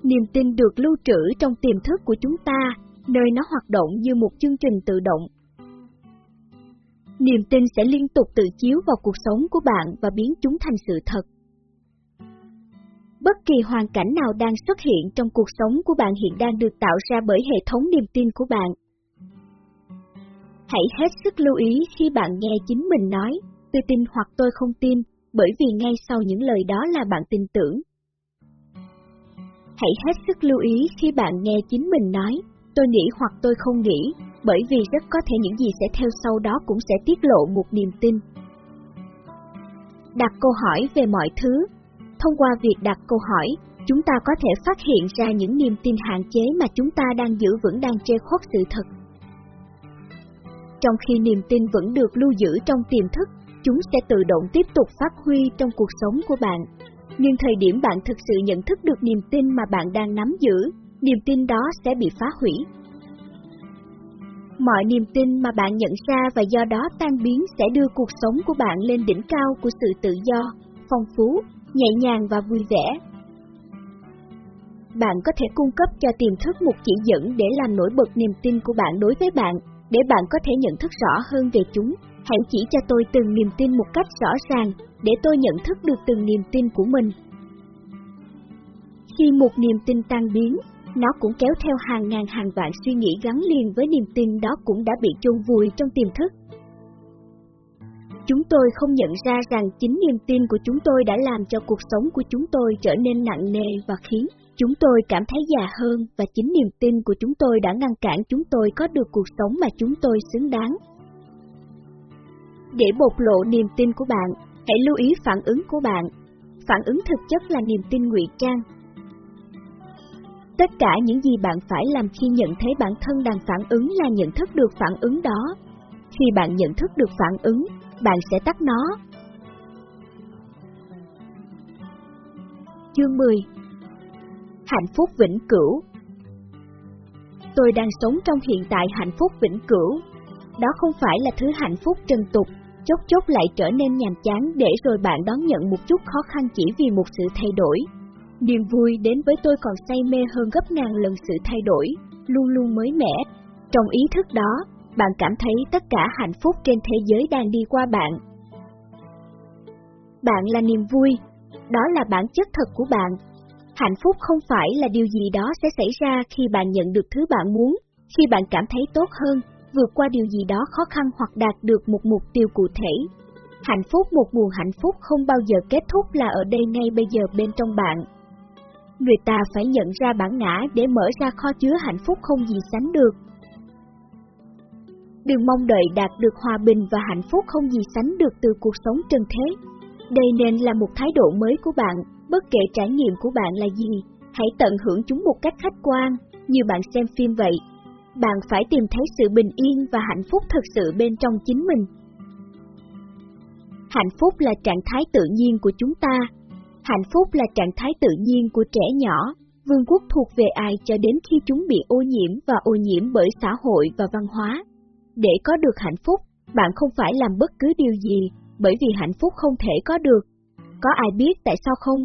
Niềm tin được lưu trữ trong tiềm thức của chúng ta, nơi nó hoạt động như một chương trình tự động. Niềm tin sẽ liên tục tự chiếu vào cuộc sống của bạn và biến chúng thành sự thật. Bất kỳ hoàn cảnh nào đang xuất hiện trong cuộc sống của bạn hiện đang được tạo ra bởi hệ thống niềm tin của bạn. Hãy hết sức lưu ý khi bạn nghe chính mình nói, tôi tin hoặc tôi không tin, bởi vì ngay sau những lời đó là bạn tin tưởng, Hãy hết sức lưu ý khi bạn nghe chính mình nói, tôi nghĩ hoặc tôi không nghĩ, bởi vì rất có thể những gì sẽ theo sau đó cũng sẽ tiết lộ một niềm tin. Đặt câu hỏi về mọi thứ Thông qua việc đặt câu hỏi, chúng ta có thể phát hiện ra những niềm tin hạn chế mà chúng ta đang giữ vững đang che khuất sự thật. Trong khi niềm tin vẫn được lưu giữ trong tiềm thức, chúng sẽ tự động tiếp tục phát huy trong cuộc sống của bạn nhưng thời điểm bạn thực sự nhận thức được niềm tin mà bạn đang nắm giữ, niềm tin đó sẽ bị phá hủy. Mọi niềm tin mà bạn nhận ra và do đó tan biến sẽ đưa cuộc sống của bạn lên đỉnh cao của sự tự do, phong phú, nhẹ nhàng và vui vẻ. Bạn có thể cung cấp cho tiềm thức một chỉ dẫn để làm nổi bật niềm tin của bạn đối với bạn, để bạn có thể nhận thức rõ hơn về chúng. Hãy chỉ cho tôi từng niềm tin một cách rõ ràng, để tôi nhận thức được từng niềm tin của mình. Khi một niềm tin tan biến, nó cũng kéo theo hàng ngàn hàng vạn suy nghĩ gắn liền với niềm tin đó cũng đã bị chôn vùi trong tiềm thức. Chúng tôi không nhận ra rằng chính niềm tin của chúng tôi đã làm cho cuộc sống của chúng tôi trở nên nặng nề và khiến chúng tôi cảm thấy già hơn và chính niềm tin của chúng tôi đã ngăn cản chúng tôi có được cuộc sống mà chúng tôi xứng đáng. Để bộc lộ niềm tin của bạn, hãy lưu ý phản ứng của bạn. Phản ứng thực chất là niềm tin ngụy trang. Tất cả những gì bạn phải làm khi nhận thấy bản thân đang phản ứng là nhận thức được phản ứng đó. Khi bạn nhận thức được phản ứng, bạn sẽ tắt nó. Chương 10 Hạnh phúc vĩnh cửu Tôi đang sống trong hiện tại hạnh phúc vĩnh cửu. Đó không phải là thứ hạnh phúc trần tục, chốc chốc lại trở nên nhàm chán để rồi bạn đón nhận một chút khó khăn chỉ vì một sự thay đổi. Niềm vui đến với tôi còn say mê hơn gấp ngàn lần sự thay đổi, luôn luôn mới mẻ. Trong ý thức đó, bạn cảm thấy tất cả hạnh phúc trên thế giới đang đi qua bạn. Bạn là niềm vui, đó là bản chất thật của bạn. Hạnh phúc không phải là điều gì đó sẽ xảy ra khi bạn nhận được thứ bạn muốn, khi bạn cảm thấy tốt hơn, vượt qua điều gì đó khó khăn hoặc đạt được một mục tiêu cụ thể. Hạnh phúc một nguồn hạnh phúc không bao giờ kết thúc là ở đây ngay bây giờ bên trong bạn. Người ta phải nhận ra bản ngã để mở ra kho chứa hạnh phúc không gì sánh được. Đừng mong đợi đạt được hòa bình và hạnh phúc không gì sánh được từ cuộc sống trần thế. Đây nên là một thái độ mới của bạn, bất kể trải nghiệm của bạn là gì, hãy tận hưởng chúng một cách khách quan, như bạn xem phim vậy. Bạn phải tìm thấy sự bình yên và hạnh phúc thực sự bên trong chính mình. Hạnh phúc là trạng thái tự nhiên của chúng ta. Hạnh phúc là trạng thái tự nhiên của trẻ nhỏ, vương quốc thuộc về ai cho đến khi chúng bị ô nhiễm và ô nhiễm bởi xã hội và văn hóa. Để có được hạnh phúc, bạn không phải làm bất cứ điều gì, bởi vì hạnh phúc không thể có được. Có ai biết tại sao không?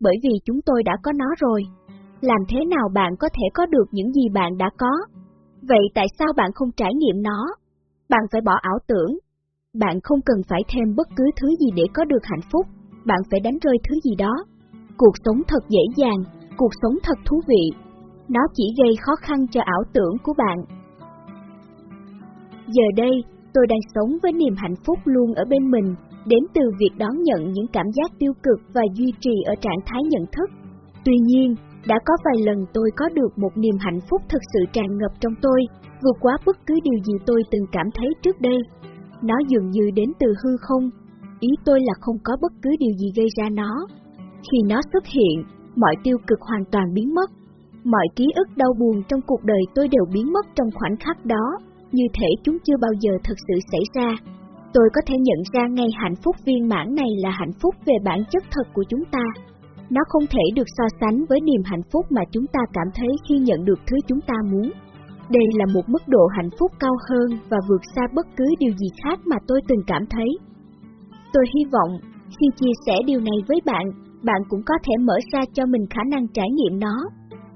Bởi vì chúng tôi đã có nó rồi. Làm thế nào bạn có thể có được những gì bạn đã có? Vậy tại sao bạn không trải nghiệm nó? Bạn phải bỏ ảo tưởng. Bạn không cần phải thêm bất cứ thứ gì để có được hạnh phúc, bạn phải đánh rơi thứ gì đó. Cuộc sống thật dễ dàng, cuộc sống thật thú vị. Nó chỉ gây khó khăn cho ảo tưởng của bạn. Giờ đây, tôi đang sống với niềm hạnh phúc luôn ở bên mình, đến từ việc đón nhận những cảm giác tiêu cực và duy trì ở trạng thái nhận thức. Tuy nhiên, đã có vài lần tôi có được một niềm hạnh phúc thực sự tràn ngập trong tôi, vượt quá bất cứ điều gì tôi từng cảm thấy trước đây. Nó dường như đến từ hư không, ý tôi là không có bất cứ điều gì gây ra nó. Khi nó xuất hiện, mọi tiêu cực hoàn toàn biến mất. Mọi ký ức đau buồn trong cuộc đời tôi đều biến mất trong khoảnh khắc đó, như thể chúng chưa bao giờ thực sự xảy ra. Tôi có thể nhận ra ngay hạnh phúc viên mãn này là hạnh phúc về bản chất thật của chúng ta. Nó không thể được so sánh với niềm hạnh phúc mà chúng ta cảm thấy khi nhận được thứ chúng ta muốn. Đây là một mức độ hạnh phúc cao hơn và vượt xa bất cứ điều gì khác mà tôi từng cảm thấy. Tôi hy vọng, khi chia sẻ điều này với bạn, bạn cũng có thể mở ra cho mình khả năng trải nghiệm nó.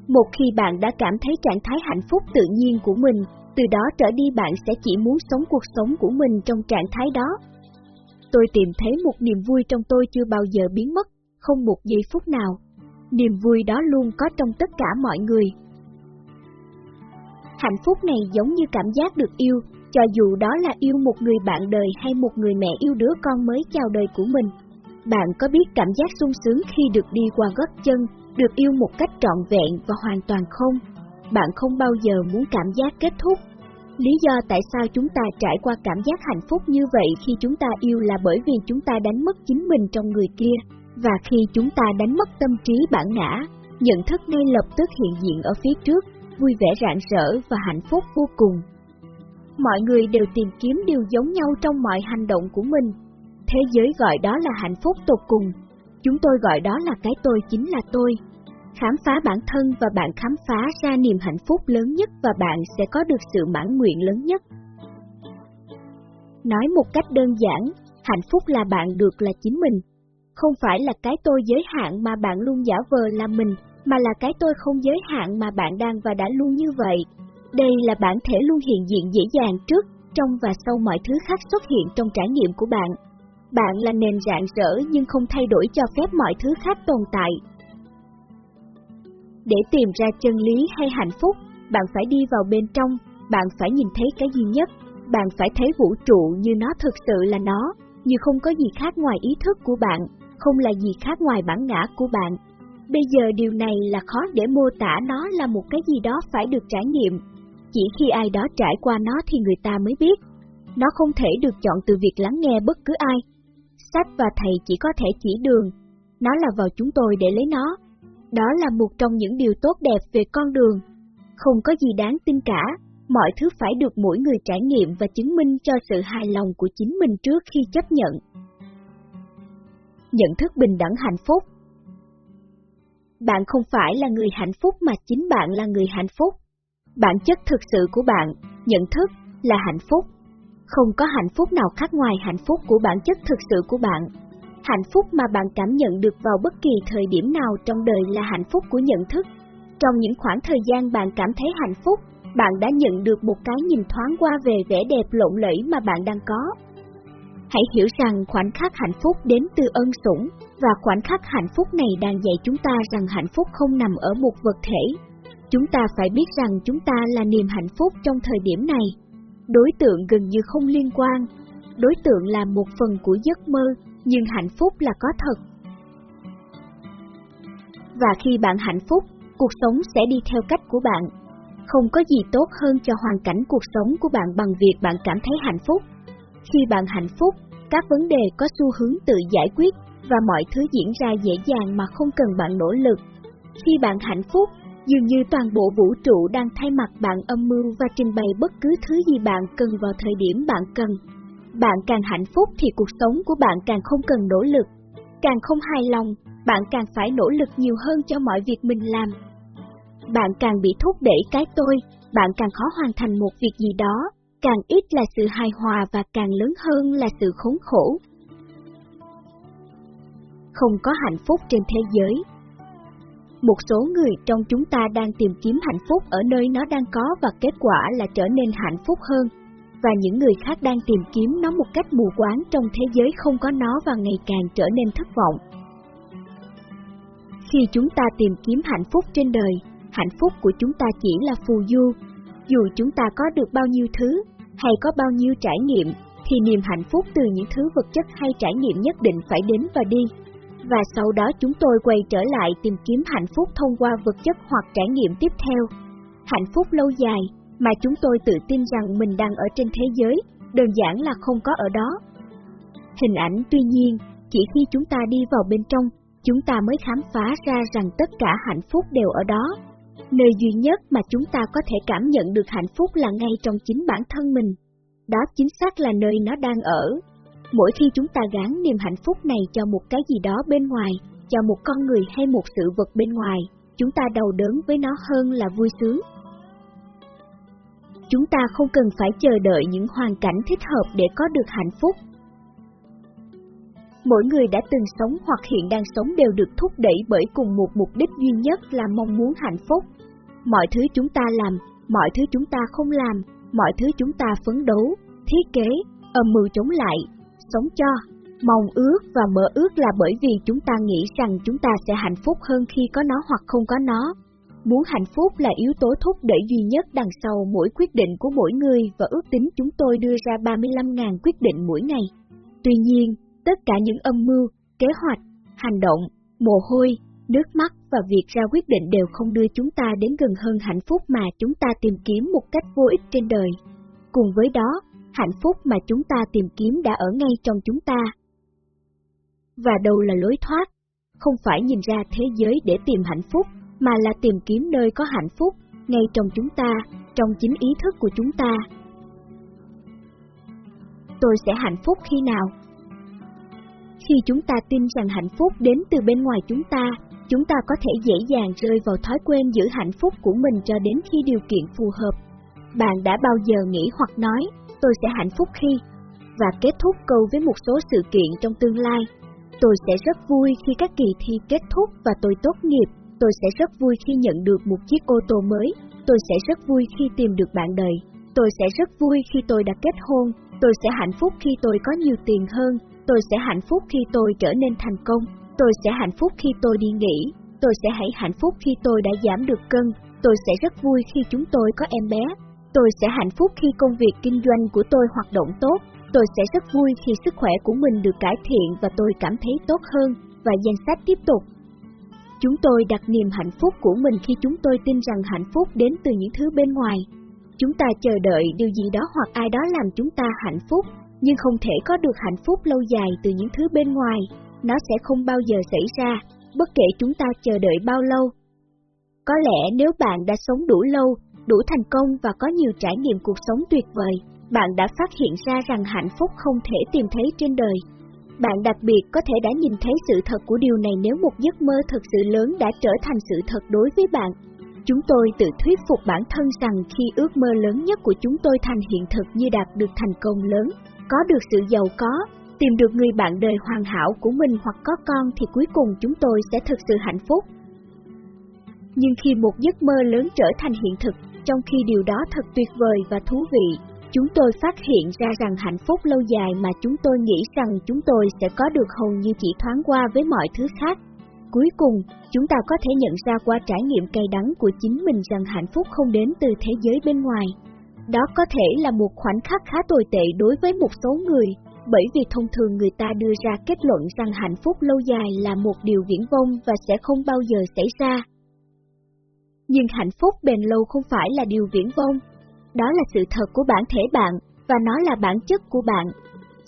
Một khi bạn đã cảm thấy trạng thái hạnh phúc tự nhiên của mình, từ đó trở đi bạn sẽ chỉ muốn sống cuộc sống của mình trong trạng thái đó. Tôi tìm thấy một niềm vui trong tôi chưa bao giờ biến mất, không một giây phút nào. Niềm vui đó luôn có trong tất cả mọi người. Hạnh phúc này giống như cảm giác được yêu, cho dù đó là yêu một người bạn đời hay một người mẹ yêu đứa con mới chào đời của mình. Bạn có biết cảm giác sung sướng khi được đi qua gót chân, được yêu một cách trọn vẹn và hoàn toàn không? Bạn không bao giờ muốn cảm giác kết thúc. Lý do tại sao chúng ta trải qua cảm giác hạnh phúc như vậy khi chúng ta yêu là bởi vì chúng ta đánh mất chính mình trong người kia, và khi chúng ta đánh mất tâm trí bản ngã, nhận thức ngay lập tức hiện diện ở phía trước, vui vẻ rạng rỡ và hạnh phúc vô cùng. Mọi người đều tìm kiếm điều giống nhau trong mọi hành động của mình. Thế giới gọi đó là hạnh phúc tột cùng. Chúng tôi gọi đó là cái tôi chính là tôi. Khám phá bản thân và bạn khám phá ra niềm hạnh phúc lớn nhất và bạn sẽ có được sự mãn nguyện lớn nhất. Nói một cách đơn giản, hạnh phúc là bạn được là chính mình. Không phải là cái tôi giới hạn mà bạn luôn giả vờ là mình, mà là cái tôi không giới hạn mà bạn đang và đã luôn như vậy. Đây là bản thể luôn hiện diện dễ dàng trước, trong và sau mọi thứ khác xuất hiện trong trải nghiệm của bạn. Bạn là nền rạng rỡ nhưng không thay đổi cho phép mọi thứ khác tồn tại. Để tìm ra chân lý hay hạnh phúc, bạn phải đi vào bên trong, bạn phải nhìn thấy cái duy nhất, bạn phải thấy vũ trụ như nó thực sự là nó, như không có gì khác ngoài ý thức của bạn, không là gì khác ngoài bản ngã của bạn. Bây giờ điều này là khó để mô tả nó là một cái gì đó phải được trải nghiệm. Chỉ khi ai đó trải qua nó thì người ta mới biết. Nó không thể được chọn từ việc lắng nghe bất cứ ai. Sách và thầy chỉ có thể chỉ đường. Nó là vào chúng tôi để lấy nó. Đó là một trong những điều tốt đẹp về con đường. Không có gì đáng tin cả, mọi thứ phải được mỗi người trải nghiệm và chứng minh cho sự hài lòng của chính mình trước khi chấp nhận. Nhận thức bình đẳng hạnh phúc Bạn không phải là người hạnh phúc mà chính bạn là người hạnh phúc. Bản chất thực sự của bạn, nhận thức, là hạnh phúc. Không có hạnh phúc nào khác ngoài hạnh phúc của bản chất thực sự của bạn. Hạnh phúc mà bạn cảm nhận được vào bất kỳ thời điểm nào trong đời là hạnh phúc của nhận thức. Trong những khoảng thời gian bạn cảm thấy hạnh phúc, bạn đã nhận được một cái nhìn thoáng qua về vẻ đẹp lộn lẫy mà bạn đang có. Hãy hiểu rằng khoảnh khắc hạnh phúc đến từ ân sủng, và khoảnh khắc hạnh phúc này đang dạy chúng ta rằng hạnh phúc không nằm ở một vật thể. Chúng ta phải biết rằng chúng ta là niềm hạnh phúc trong thời điểm này. Đối tượng gần như không liên quan. Đối tượng là một phần của giấc mơ, nhưng hạnh phúc là có thật. Và khi bạn hạnh phúc, cuộc sống sẽ đi theo cách của bạn. Không có gì tốt hơn cho hoàn cảnh cuộc sống của bạn bằng việc bạn cảm thấy hạnh phúc. Khi bạn hạnh phúc, các vấn đề có xu hướng tự giải quyết và mọi thứ diễn ra dễ dàng mà không cần bạn nỗ lực. Khi bạn hạnh phúc, dường như toàn bộ vũ trụ đang thay mặt bạn âm mưu và trình bày bất cứ thứ gì bạn cần vào thời điểm bạn cần. Bạn càng hạnh phúc thì cuộc sống của bạn càng không cần nỗ lực. Càng không hài lòng, bạn càng phải nỗ lực nhiều hơn cho mọi việc mình làm. Bạn càng bị thúc đẩy cái tôi, bạn càng khó hoàn thành một việc gì đó, càng ít là sự hài hòa và càng lớn hơn là sự khốn khổ. Không có hạnh phúc trên thế giới. Một số người trong chúng ta đang tìm kiếm hạnh phúc ở nơi nó đang có và kết quả là trở nên hạnh phúc hơn, và những người khác đang tìm kiếm nó một cách mù quáng trong thế giới không có nó và ngày càng trở nên thất vọng. Khi chúng ta tìm kiếm hạnh phúc trên đời, hạnh phúc của chúng ta chỉ là phù du. Dù chúng ta có được bao nhiêu thứ, hay có bao nhiêu trải nghiệm, thì niềm hạnh phúc từ những thứ vật chất hay trải nghiệm nhất định phải đến và đi. Và sau đó chúng tôi quay trở lại tìm kiếm hạnh phúc thông qua vật chất hoặc trải nghiệm tiếp theo. Hạnh phúc lâu dài, mà chúng tôi tự tin rằng mình đang ở trên thế giới, đơn giản là không có ở đó. Hình ảnh tuy nhiên, chỉ khi chúng ta đi vào bên trong, chúng ta mới khám phá ra rằng tất cả hạnh phúc đều ở đó. Nơi duy nhất mà chúng ta có thể cảm nhận được hạnh phúc là ngay trong chính bản thân mình. Đó chính xác là nơi nó đang ở. Mỗi khi chúng ta gán niềm hạnh phúc này cho một cái gì đó bên ngoài, cho một con người hay một sự vật bên ngoài, chúng ta đau đớn với nó hơn là vui sướng. Chúng ta không cần phải chờ đợi những hoàn cảnh thích hợp để có được hạnh phúc. Mỗi người đã từng sống hoặc hiện đang sống đều được thúc đẩy bởi cùng một mục đích duy nhất là mong muốn hạnh phúc. Mọi thứ chúng ta làm, mọi thứ chúng ta không làm, mọi thứ chúng ta phấn đấu, thiết kế, âm mưu chống lại, sống cho, mong ước và mơ ước là bởi vì chúng ta nghĩ rằng chúng ta sẽ hạnh phúc hơn khi có nó hoặc không có nó. Muốn hạnh phúc là yếu tố thúc đẩy duy nhất đằng sau mỗi quyết định của mỗi người và ước tính chúng tôi đưa ra 35.000 quyết định mỗi ngày. Tuy nhiên, tất cả những âm mưu, kế hoạch, hành động, mồ hôi, nước mắt và việc ra quyết định đều không đưa chúng ta đến gần hơn hạnh phúc mà chúng ta tìm kiếm một cách vô ích trên đời. Cùng với đó, hạnh phúc mà chúng ta tìm kiếm đã ở ngay trong chúng ta. Và đâu là lối thoát? Không phải nhìn ra thế giới để tìm hạnh phúc, mà là tìm kiếm nơi có hạnh phúc, ngay trong chúng ta, trong chính ý thức của chúng ta. Tôi sẽ hạnh phúc khi nào? Khi chúng ta tin rằng hạnh phúc đến từ bên ngoài chúng ta, chúng ta có thể dễ dàng rơi vào thói quen giữ hạnh phúc của mình cho đến khi điều kiện phù hợp. Bạn đã bao giờ nghĩ hoặc nói, tôi sẽ hạnh phúc khi, và kết thúc câu với một số sự kiện trong tương lai. Tôi sẽ rất vui khi các kỳ thi kết thúc và tôi tốt nghiệp, tôi sẽ rất vui khi nhận được một chiếc ô tô mới, tôi sẽ rất vui khi tìm được bạn đời, tôi sẽ rất vui khi tôi đã kết hôn, tôi sẽ hạnh phúc khi tôi có nhiều tiền hơn, tôi sẽ hạnh phúc khi tôi trở nên thành công, tôi sẽ hạnh phúc khi tôi đi nghỉ, tôi sẽ hãy hạnh phúc khi tôi đã giảm được cân, tôi sẽ rất vui khi chúng tôi có em bé, tôi sẽ hạnh phúc khi công việc kinh doanh của tôi hoạt động tốt, tôi sẽ rất vui khi sức khỏe của mình được cải thiện và tôi cảm thấy tốt hơn, và danh sách tiếp tục. Chúng tôi đặt niềm hạnh phúc của mình khi chúng tôi tin rằng hạnh phúc đến từ những thứ bên ngoài. Chúng ta chờ đợi điều gì đó hoặc ai đó làm chúng ta hạnh phúc, nhưng không thể có được hạnh phúc lâu dài từ những thứ bên ngoài, nó sẽ không bao giờ xảy ra. bất kể chúng ta chờ đợi bao lâu. Có lẽ nếu bạn đã sống đủ lâu, đủ thành công và có nhiều trải nghiệm cuộc sống tuyệt vời, bạn đã phát hiện ra rằng hạnh phúc không thể tìm thấy trên đời. Bạn đặc biệt có thể đã nhìn thấy sự thật của điều này nếu một giấc mơ thực sự lớn đã trở thành sự thật đối với bạn. Chúng tôi tự thuyết phục bản thân rằng khi ước mơ lớn nhất của chúng tôi thành hiện thực như đạt được thành công lớn, có được sự giàu có, tìm được người bạn đời hoàn hảo của mình hoặc có con thì cuối cùng chúng tôi sẽ thực sự hạnh phúc. Nhưng khi một giấc mơ lớn trở thành hiện thực, trong khi điều đó thật tuyệt vời và thú vị, chúng tôi phát hiện ra rằng hạnh phúc lâu dài mà chúng tôi nghĩ rằng chúng tôi sẽ có được hầu như chỉ thoáng qua với mọi thứ khác. Cuối cùng, chúng ta có thể nhận ra qua trải nghiệm cay đắng của chính mình rằng hạnh phúc không đến từ thế giới bên ngoài. Đó có thể là một khoảnh khắc khá tồi tệ đối với một số người, bởi vì thông thường người ta đưa ra kết luận rằng hạnh phúc lâu dài là một điều viễn vông và sẽ không bao giờ xảy ra. Nhưng hạnh phúc bền lâu không phải là điều viễn vông. Đó là sự thật của bản thể bạn, và nó là bản chất của bạn.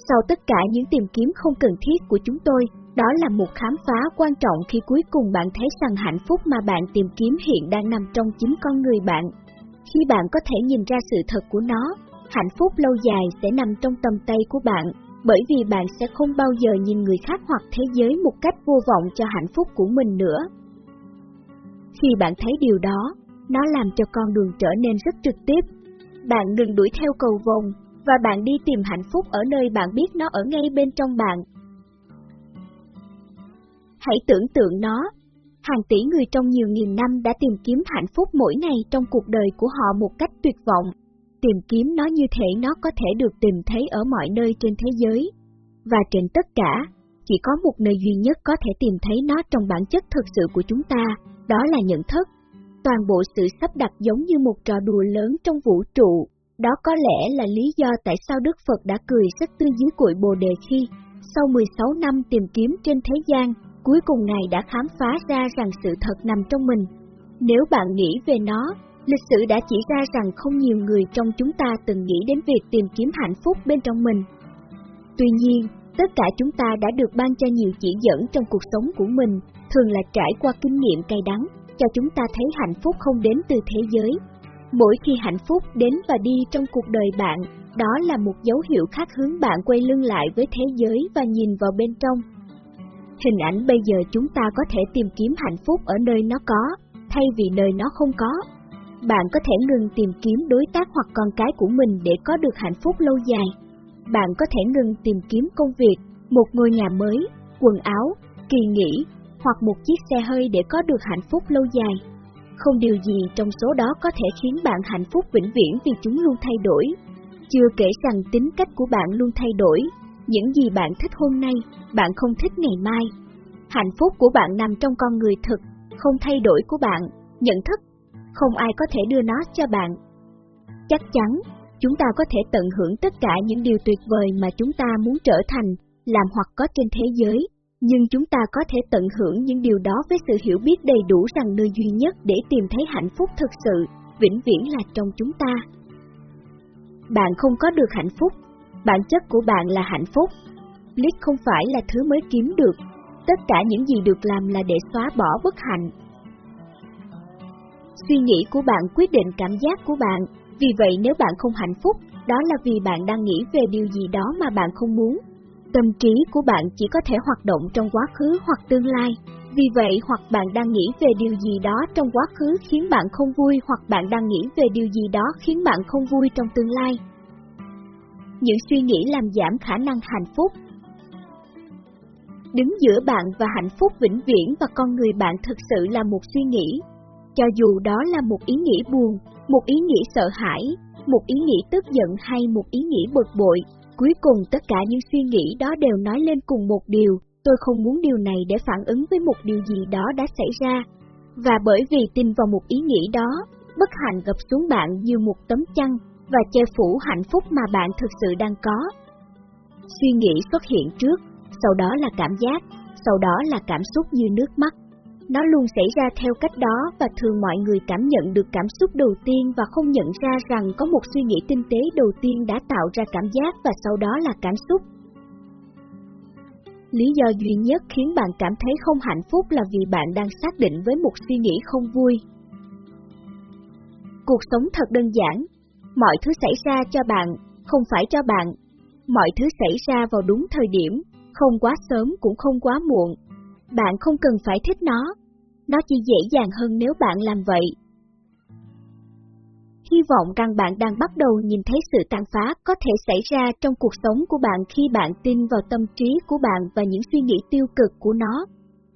Sau tất cả những tìm kiếm không cần thiết của chúng tôi, đó là một khám phá quan trọng khi cuối cùng bạn thấy rằng hạnh phúc mà bạn tìm kiếm hiện đang nằm trong chính con người bạn. Khi bạn có thể nhìn ra sự thật của nó, hạnh phúc lâu dài sẽ nằm trong tầm tay của bạn, bởi vì bạn sẽ không bao giờ nhìn người khác hoặc thế giới một cách vô vọng cho hạnh phúc của mình nữa. Khi bạn thấy điều đó, nó làm cho con đường trở nên rất trực tiếp. Bạn đừng đuổi theo cầu vồng, và bạn đi tìm hạnh phúc ở nơi bạn biết nó ở ngay bên trong bạn. Hãy tưởng tượng nó, hàng tỷ người trong nhiều nghìn năm đã tìm kiếm hạnh phúc mỗi ngày trong cuộc đời của họ một cách tuyệt vọng. Tìm kiếm nó như thể nó có thể được tìm thấy ở mọi nơi trên thế giới. Và trên tất cả, chỉ có một nơi duy nhất có thể tìm thấy nó trong bản chất thực sự của chúng ta, đó là nhận thức. Toàn bộ sự sắp đặt giống như một trò đùa lớn trong vũ trụ, đó có lẽ là lý do tại sao Đức Phật đã cười rất tươi dưới cội bồ đề khi, sau 16 năm tìm kiếm trên thế gian, cuối cùng Ngài đã khám phá ra rằng sự thật nằm trong mình. Nếu bạn nghĩ về nó, lịch sử đã chỉ ra rằng không nhiều người trong chúng ta từng nghĩ đến việc tìm kiếm hạnh phúc bên trong mình. Tuy nhiên, tất cả chúng ta đã được ban cho nhiều chỉ dẫn trong cuộc sống của mình, thường là trải qua kinh nghiệm cay đắng, cho chúng ta thấy hạnh phúc không đến từ thế giới. Mỗi khi hạnh phúc đến và đi trong cuộc đời bạn, đó là một dấu hiệu khác hướng bạn quay lưng lại với thế giới và nhìn vào bên trong. Hình ảnh bây giờ chúng ta có thể tìm kiếm hạnh phúc ở nơi nó có, thay vì nơi nó không có. Bạn có thể ngừng tìm kiếm đối tác hoặc con cái của mình để có được hạnh phúc lâu dài. Bạn có thể ngừng tìm kiếm công việc, một ngôi nhà mới, quần áo, kỳ nghỉ, hoặc một chiếc xe hơi để có được hạnh phúc lâu dài. Không điều gì trong số đó có thể khiến bạn hạnh phúc vĩnh viễn vì chúng luôn thay đổi. Chưa kể rằng tính cách của bạn luôn thay đổi, những gì bạn thích hôm nay, bạn không thích ngày mai. Hạnh phúc của bạn nằm trong con người thực, không thay đổi của bạn, nhận thức, không ai có thể đưa nó cho bạn. Chắc chắn, chúng ta có thể tận hưởng tất cả những điều tuyệt vời mà chúng ta muốn trở thành, làm hoặc có trên thế giới, nhưng chúng ta có thể tận hưởng những điều đó với sự hiểu biết đầy đủ rằng nơi duy nhất để tìm thấy hạnh phúc thực sự, vĩnh viễn là trong chúng ta. Bạn không có được hạnh phúc, bản chất của bạn là hạnh phúc. Lít không phải là thứ mới kiếm được, tất cả những gì được làm là để xóa bỏ bất hạnh. Suy nghĩ của bạn quyết định cảm giác của bạn, vì vậy nếu bạn không hạnh phúc, đó là vì bạn đang nghĩ về điều gì đó mà bạn không muốn, Tâm trí của bạn chỉ có thể hoạt động trong quá khứ hoặc tương lai, vì vậy hoặc bạn đang nghĩ về điều gì đó trong quá khứ khiến bạn không vui hoặc bạn đang nghĩ về điều gì đó khiến bạn không vui trong tương lai. Những suy nghĩ làm giảm khả năng hạnh phúc. Đứng giữa bạn và hạnh phúc vĩnh viễn và con người bạn thực sự là một suy nghĩ. Cho dù đó là một ý nghĩ buồn, một ý nghĩ sợ hãi, một ý nghĩ tức giận hay một ý nghĩ bực bội, Cuối cùng tất cả những suy nghĩ đó đều nói lên cùng một điều, tôi không muốn điều này để phản ứng với một điều gì đó đã xảy ra. Và bởi vì tin vào một ý nghĩ đó, bất hạnh gập xuống bạn như một tấm chăn và che phủ hạnh phúc mà bạn thực sự đang có. Suy nghĩ xuất hiện trước, sau đó là cảm giác, sau đó là cảm xúc như nước mắt. Nó luôn xảy ra theo cách đó và thường mọi người cảm nhận được cảm xúc đầu tiên và không nhận ra rằng có một suy nghĩ tinh tế đầu tiên đã tạo ra cảm giác và sau đó là cảm xúc. Lý do duy nhất khiến bạn cảm thấy không hạnh phúc là vì bạn đang xác định với một suy nghĩ không vui. Cuộc sống thật đơn giản, mọi thứ xảy ra cho bạn, không phải cho bạn. Mọi thứ xảy ra vào đúng thời điểm, không quá sớm cũng không quá muộn. Bạn không cần phải thích nó, nó chỉ dễ dàng hơn nếu bạn làm vậy. Hy vọng rằng bạn đang bắt đầu nhìn thấy sự tàn phá có thể xảy ra trong cuộc sống của bạn khi bạn tin vào tâm trí của bạn và những suy nghĩ tiêu cực của nó.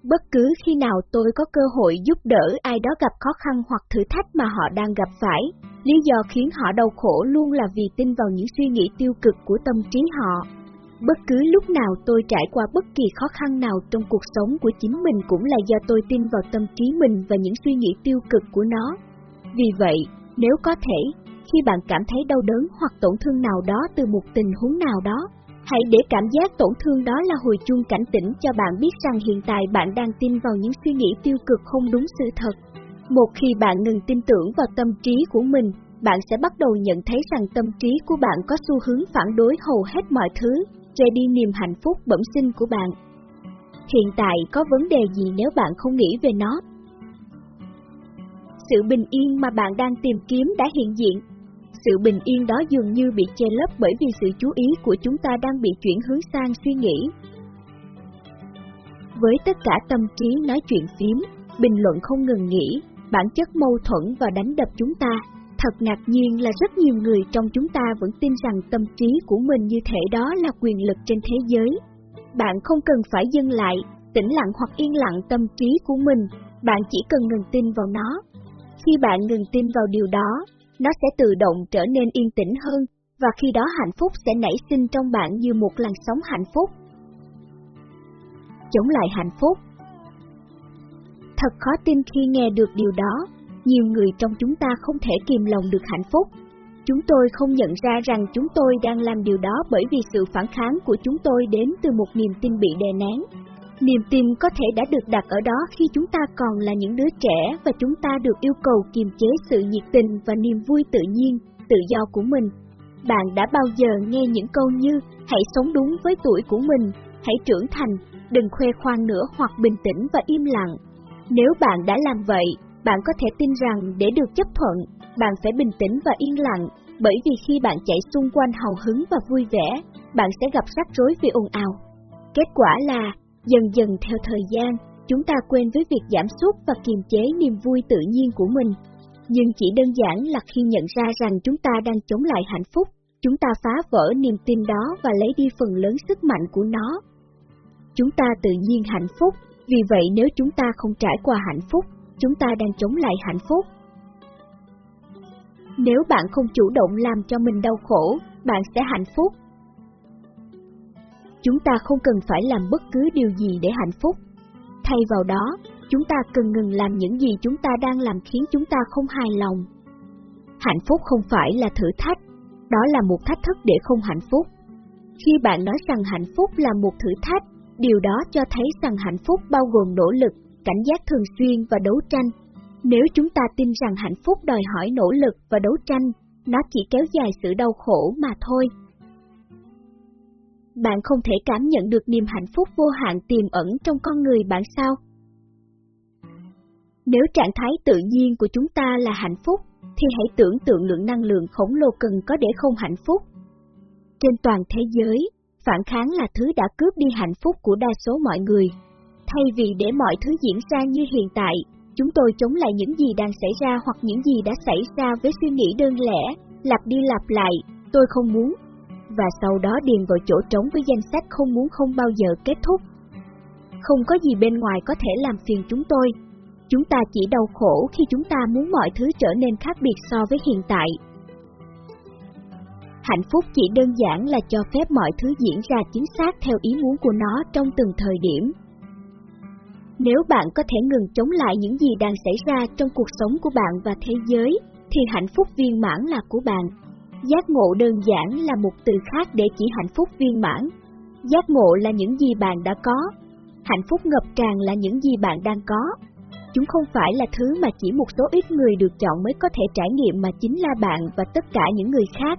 Bất cứ khi nào tôi có cơ hội giúp đỡ ai đó gặp khó khăn hoặc thử thách mà họ đang gặp phải, lý do khiến họ đau khổ luôn là vì tin vào những suy nghĩ tiêu cực của tâm trí họ. Bất cứ lúc nào tôi trải qua bất kỳ khó khăn nào trong cuộc sống của chính mình cũng là do tôi tin vào tâm trí mình và những suy nghĩ tiêu cực của nó. Vì vậy, nếu có thể, khi bạn cảm thấy đau đớn hoặc tổn thương nào đó từ một tình huống nào đó, hãy để cảm giác tổn thương đó là hồi chuông cảnh tỉnh cho bạn biết rằng hiện tại bạn đang tin vào những suy nghĩ tiêu cực không đúng sự thật. Một khi bạn ngừng tin tưởng vào tâm trí của mình, bạn sẽ bắt đầu nhận thấy rằng tâm trí của bạn có xu hướng phản đối hầu hết mọi thứ, che đi niềm hạnh phúc bẩm sinh của bạn. Hiện tại có vấn đề gì nếu bạn không nghĩ về nó, sự bình yên mà bạn đang tìm kiếm đã hiện diện. Sự bình yên đó dường như bị che lấp bởi vì sự chú ý của chúng ta đang bị chuyển hướng sang suy nghĩ. Với tất cả tâm trí nói chuyện phím, bình luận không ngừng nghỉ, bản chất mâu thuẫn và đánh đập chúng ta, thật ngạc nhiên là rất nhiều người trong chúng ta vẫn tin rằng tâm trí của mình như thể đó là quyền lực trên thế giới. Bạn không cần phải dừng lại, tĩnh lặng hoặc yên lặng tâm trí của mình, bạn chỉ cần ngừng tin vào nó, khi bạn ngừng tin vào điều đó, nó sẽ tự động trở nên yên tĩnh hơn, và khi đó hạnh phúc sẽ nảy sinh trong bạn như một làn sóng hạnh phúc. Chống lại hạnh phúc Thật khó tin khi nghe được điều đó, nhiều người trong chúng ta không thể kìm lòng được hạnh phúc. Chúng tôi không nhận ra rằng chúng tôi đang làm điều đó bởi vì sự phản kháng của chúng tôi đến từ một niềm tin bị đè nén, Niềm tin có thể đã được đặt ở đó khi chúng ta còn là những đứa trẻ và chúng ta được yêu cầu kiềm chế sự nhiệt tình và niềm vui tự nhiên, tự do của mình. Bạn đã bao giờ nghe những câu như hãy sống đúng với tuổi của mình, hãy trưởng thành, đừng khoe khoang nữa hoặc bình tĩnh và im lặng. Nếu bạn đã làm vậy, bạn có thể tin rằng để được chấp thuận, bạn phải bình tĩnh và yên lặng, bởi vì khi bạn chạy xung quanh hào hứng và vui vẻ, bạn sẽ gặp rắc rối vì ồn ào. Kết quả là Dần dần theo thời gian, chúng ta quên với việc giảm sút và kiềm chế niềm vui tự nhiên của mình. Nhưng chỉ đơn giản là khi nhận ra rằng chúng ta đang chống lại hạnh phúc, chúng ta phá vỡ niềm tin đó và lấy đi phần lớn sức mạnh của nó. Chúng ta tự nhiên hạnh phúc, vì vậy nếu chúng ta không trải qua hạnh phúc, chúng ta đang chống lại hạnh phúc. Nếu bạn không chủ động làm cho mình đau khổ, bạn sẽ hạnh phúc, Chúng ta không cần phải làm bất cứ điều gì để hạnh phúc. Thay vào đó, chúng ta cần ngừng làm những gì chúng ta đang làm khiến chúng ta không hài lòng. Hạnh phúc không phải là thử thách, đó là một thách thức để không hạnh phúc. Khi bạn nói rằng hạnh phúc là một thử thách, điều đó cho thấy rằng hạnh phúc bao gồm nỗ lực, cảnh giác thường xuyên và đấu tranh. Nếu chúng ta tin rằng hạnh phúc đòi hỏi nỗ lực và đấu tranh, nó chỉ kéo dài sự đau khổ mà thôi bạn không thể cảm nhận được niềm hạnh phúc vô hạn tiềm ẩn trong con người bạn sao? Nếu trạng thái tự nhiên của chúng ta là hạnh phúc, thì hãy tưởng tượng lượng năng lượng khổng lồ cần có để không hạnh phúc. Trên toàn thế giới, phản kháng là thứ đã cướp đi hạnh phúc của đa số mọi người. Thay vì để mọi thứ diễn ra như hiện tại, chúng tôi chống lại những gì đang xảy ra hoặc những gì đã xảy ra với suy nghĩ đơn lẻ, lặp đi lặp lại, tôi không muốn, và sau đó điền vào chỗ trống với danh sách không muốn không bao giờ kết thúc. Không có gì bên ngoài có thể làm phiền chúng tôi. Chúng ta chỉ đau khổ khi chúng ta muốn mọi thứ trở nên khác biệt so với hiện tại. Hạnh phúc chỉ đơn giản là cho phép mọi thứ diễn ra chính xác theo ý muốn của nó trong từng thời điểm. Nếu bạn có thể ngừng chống lại những gì đang xảy ra trong cuộc sống của bạn và thế giới, thì hạnh phúc viên mãn là của bạn. Giác ngộ đơn giản là một từ khác để chỉ hạnh phúc viên mãn. Giác ngộ là những gì bạn đã có. Hạnh phúc ngập tràn là những gì bạn đang có. Chúng không phải là thứ mà chỉ một số ít người được chọn mới có thể trải nghiệm mà chính là bạn và tất cả những người khác.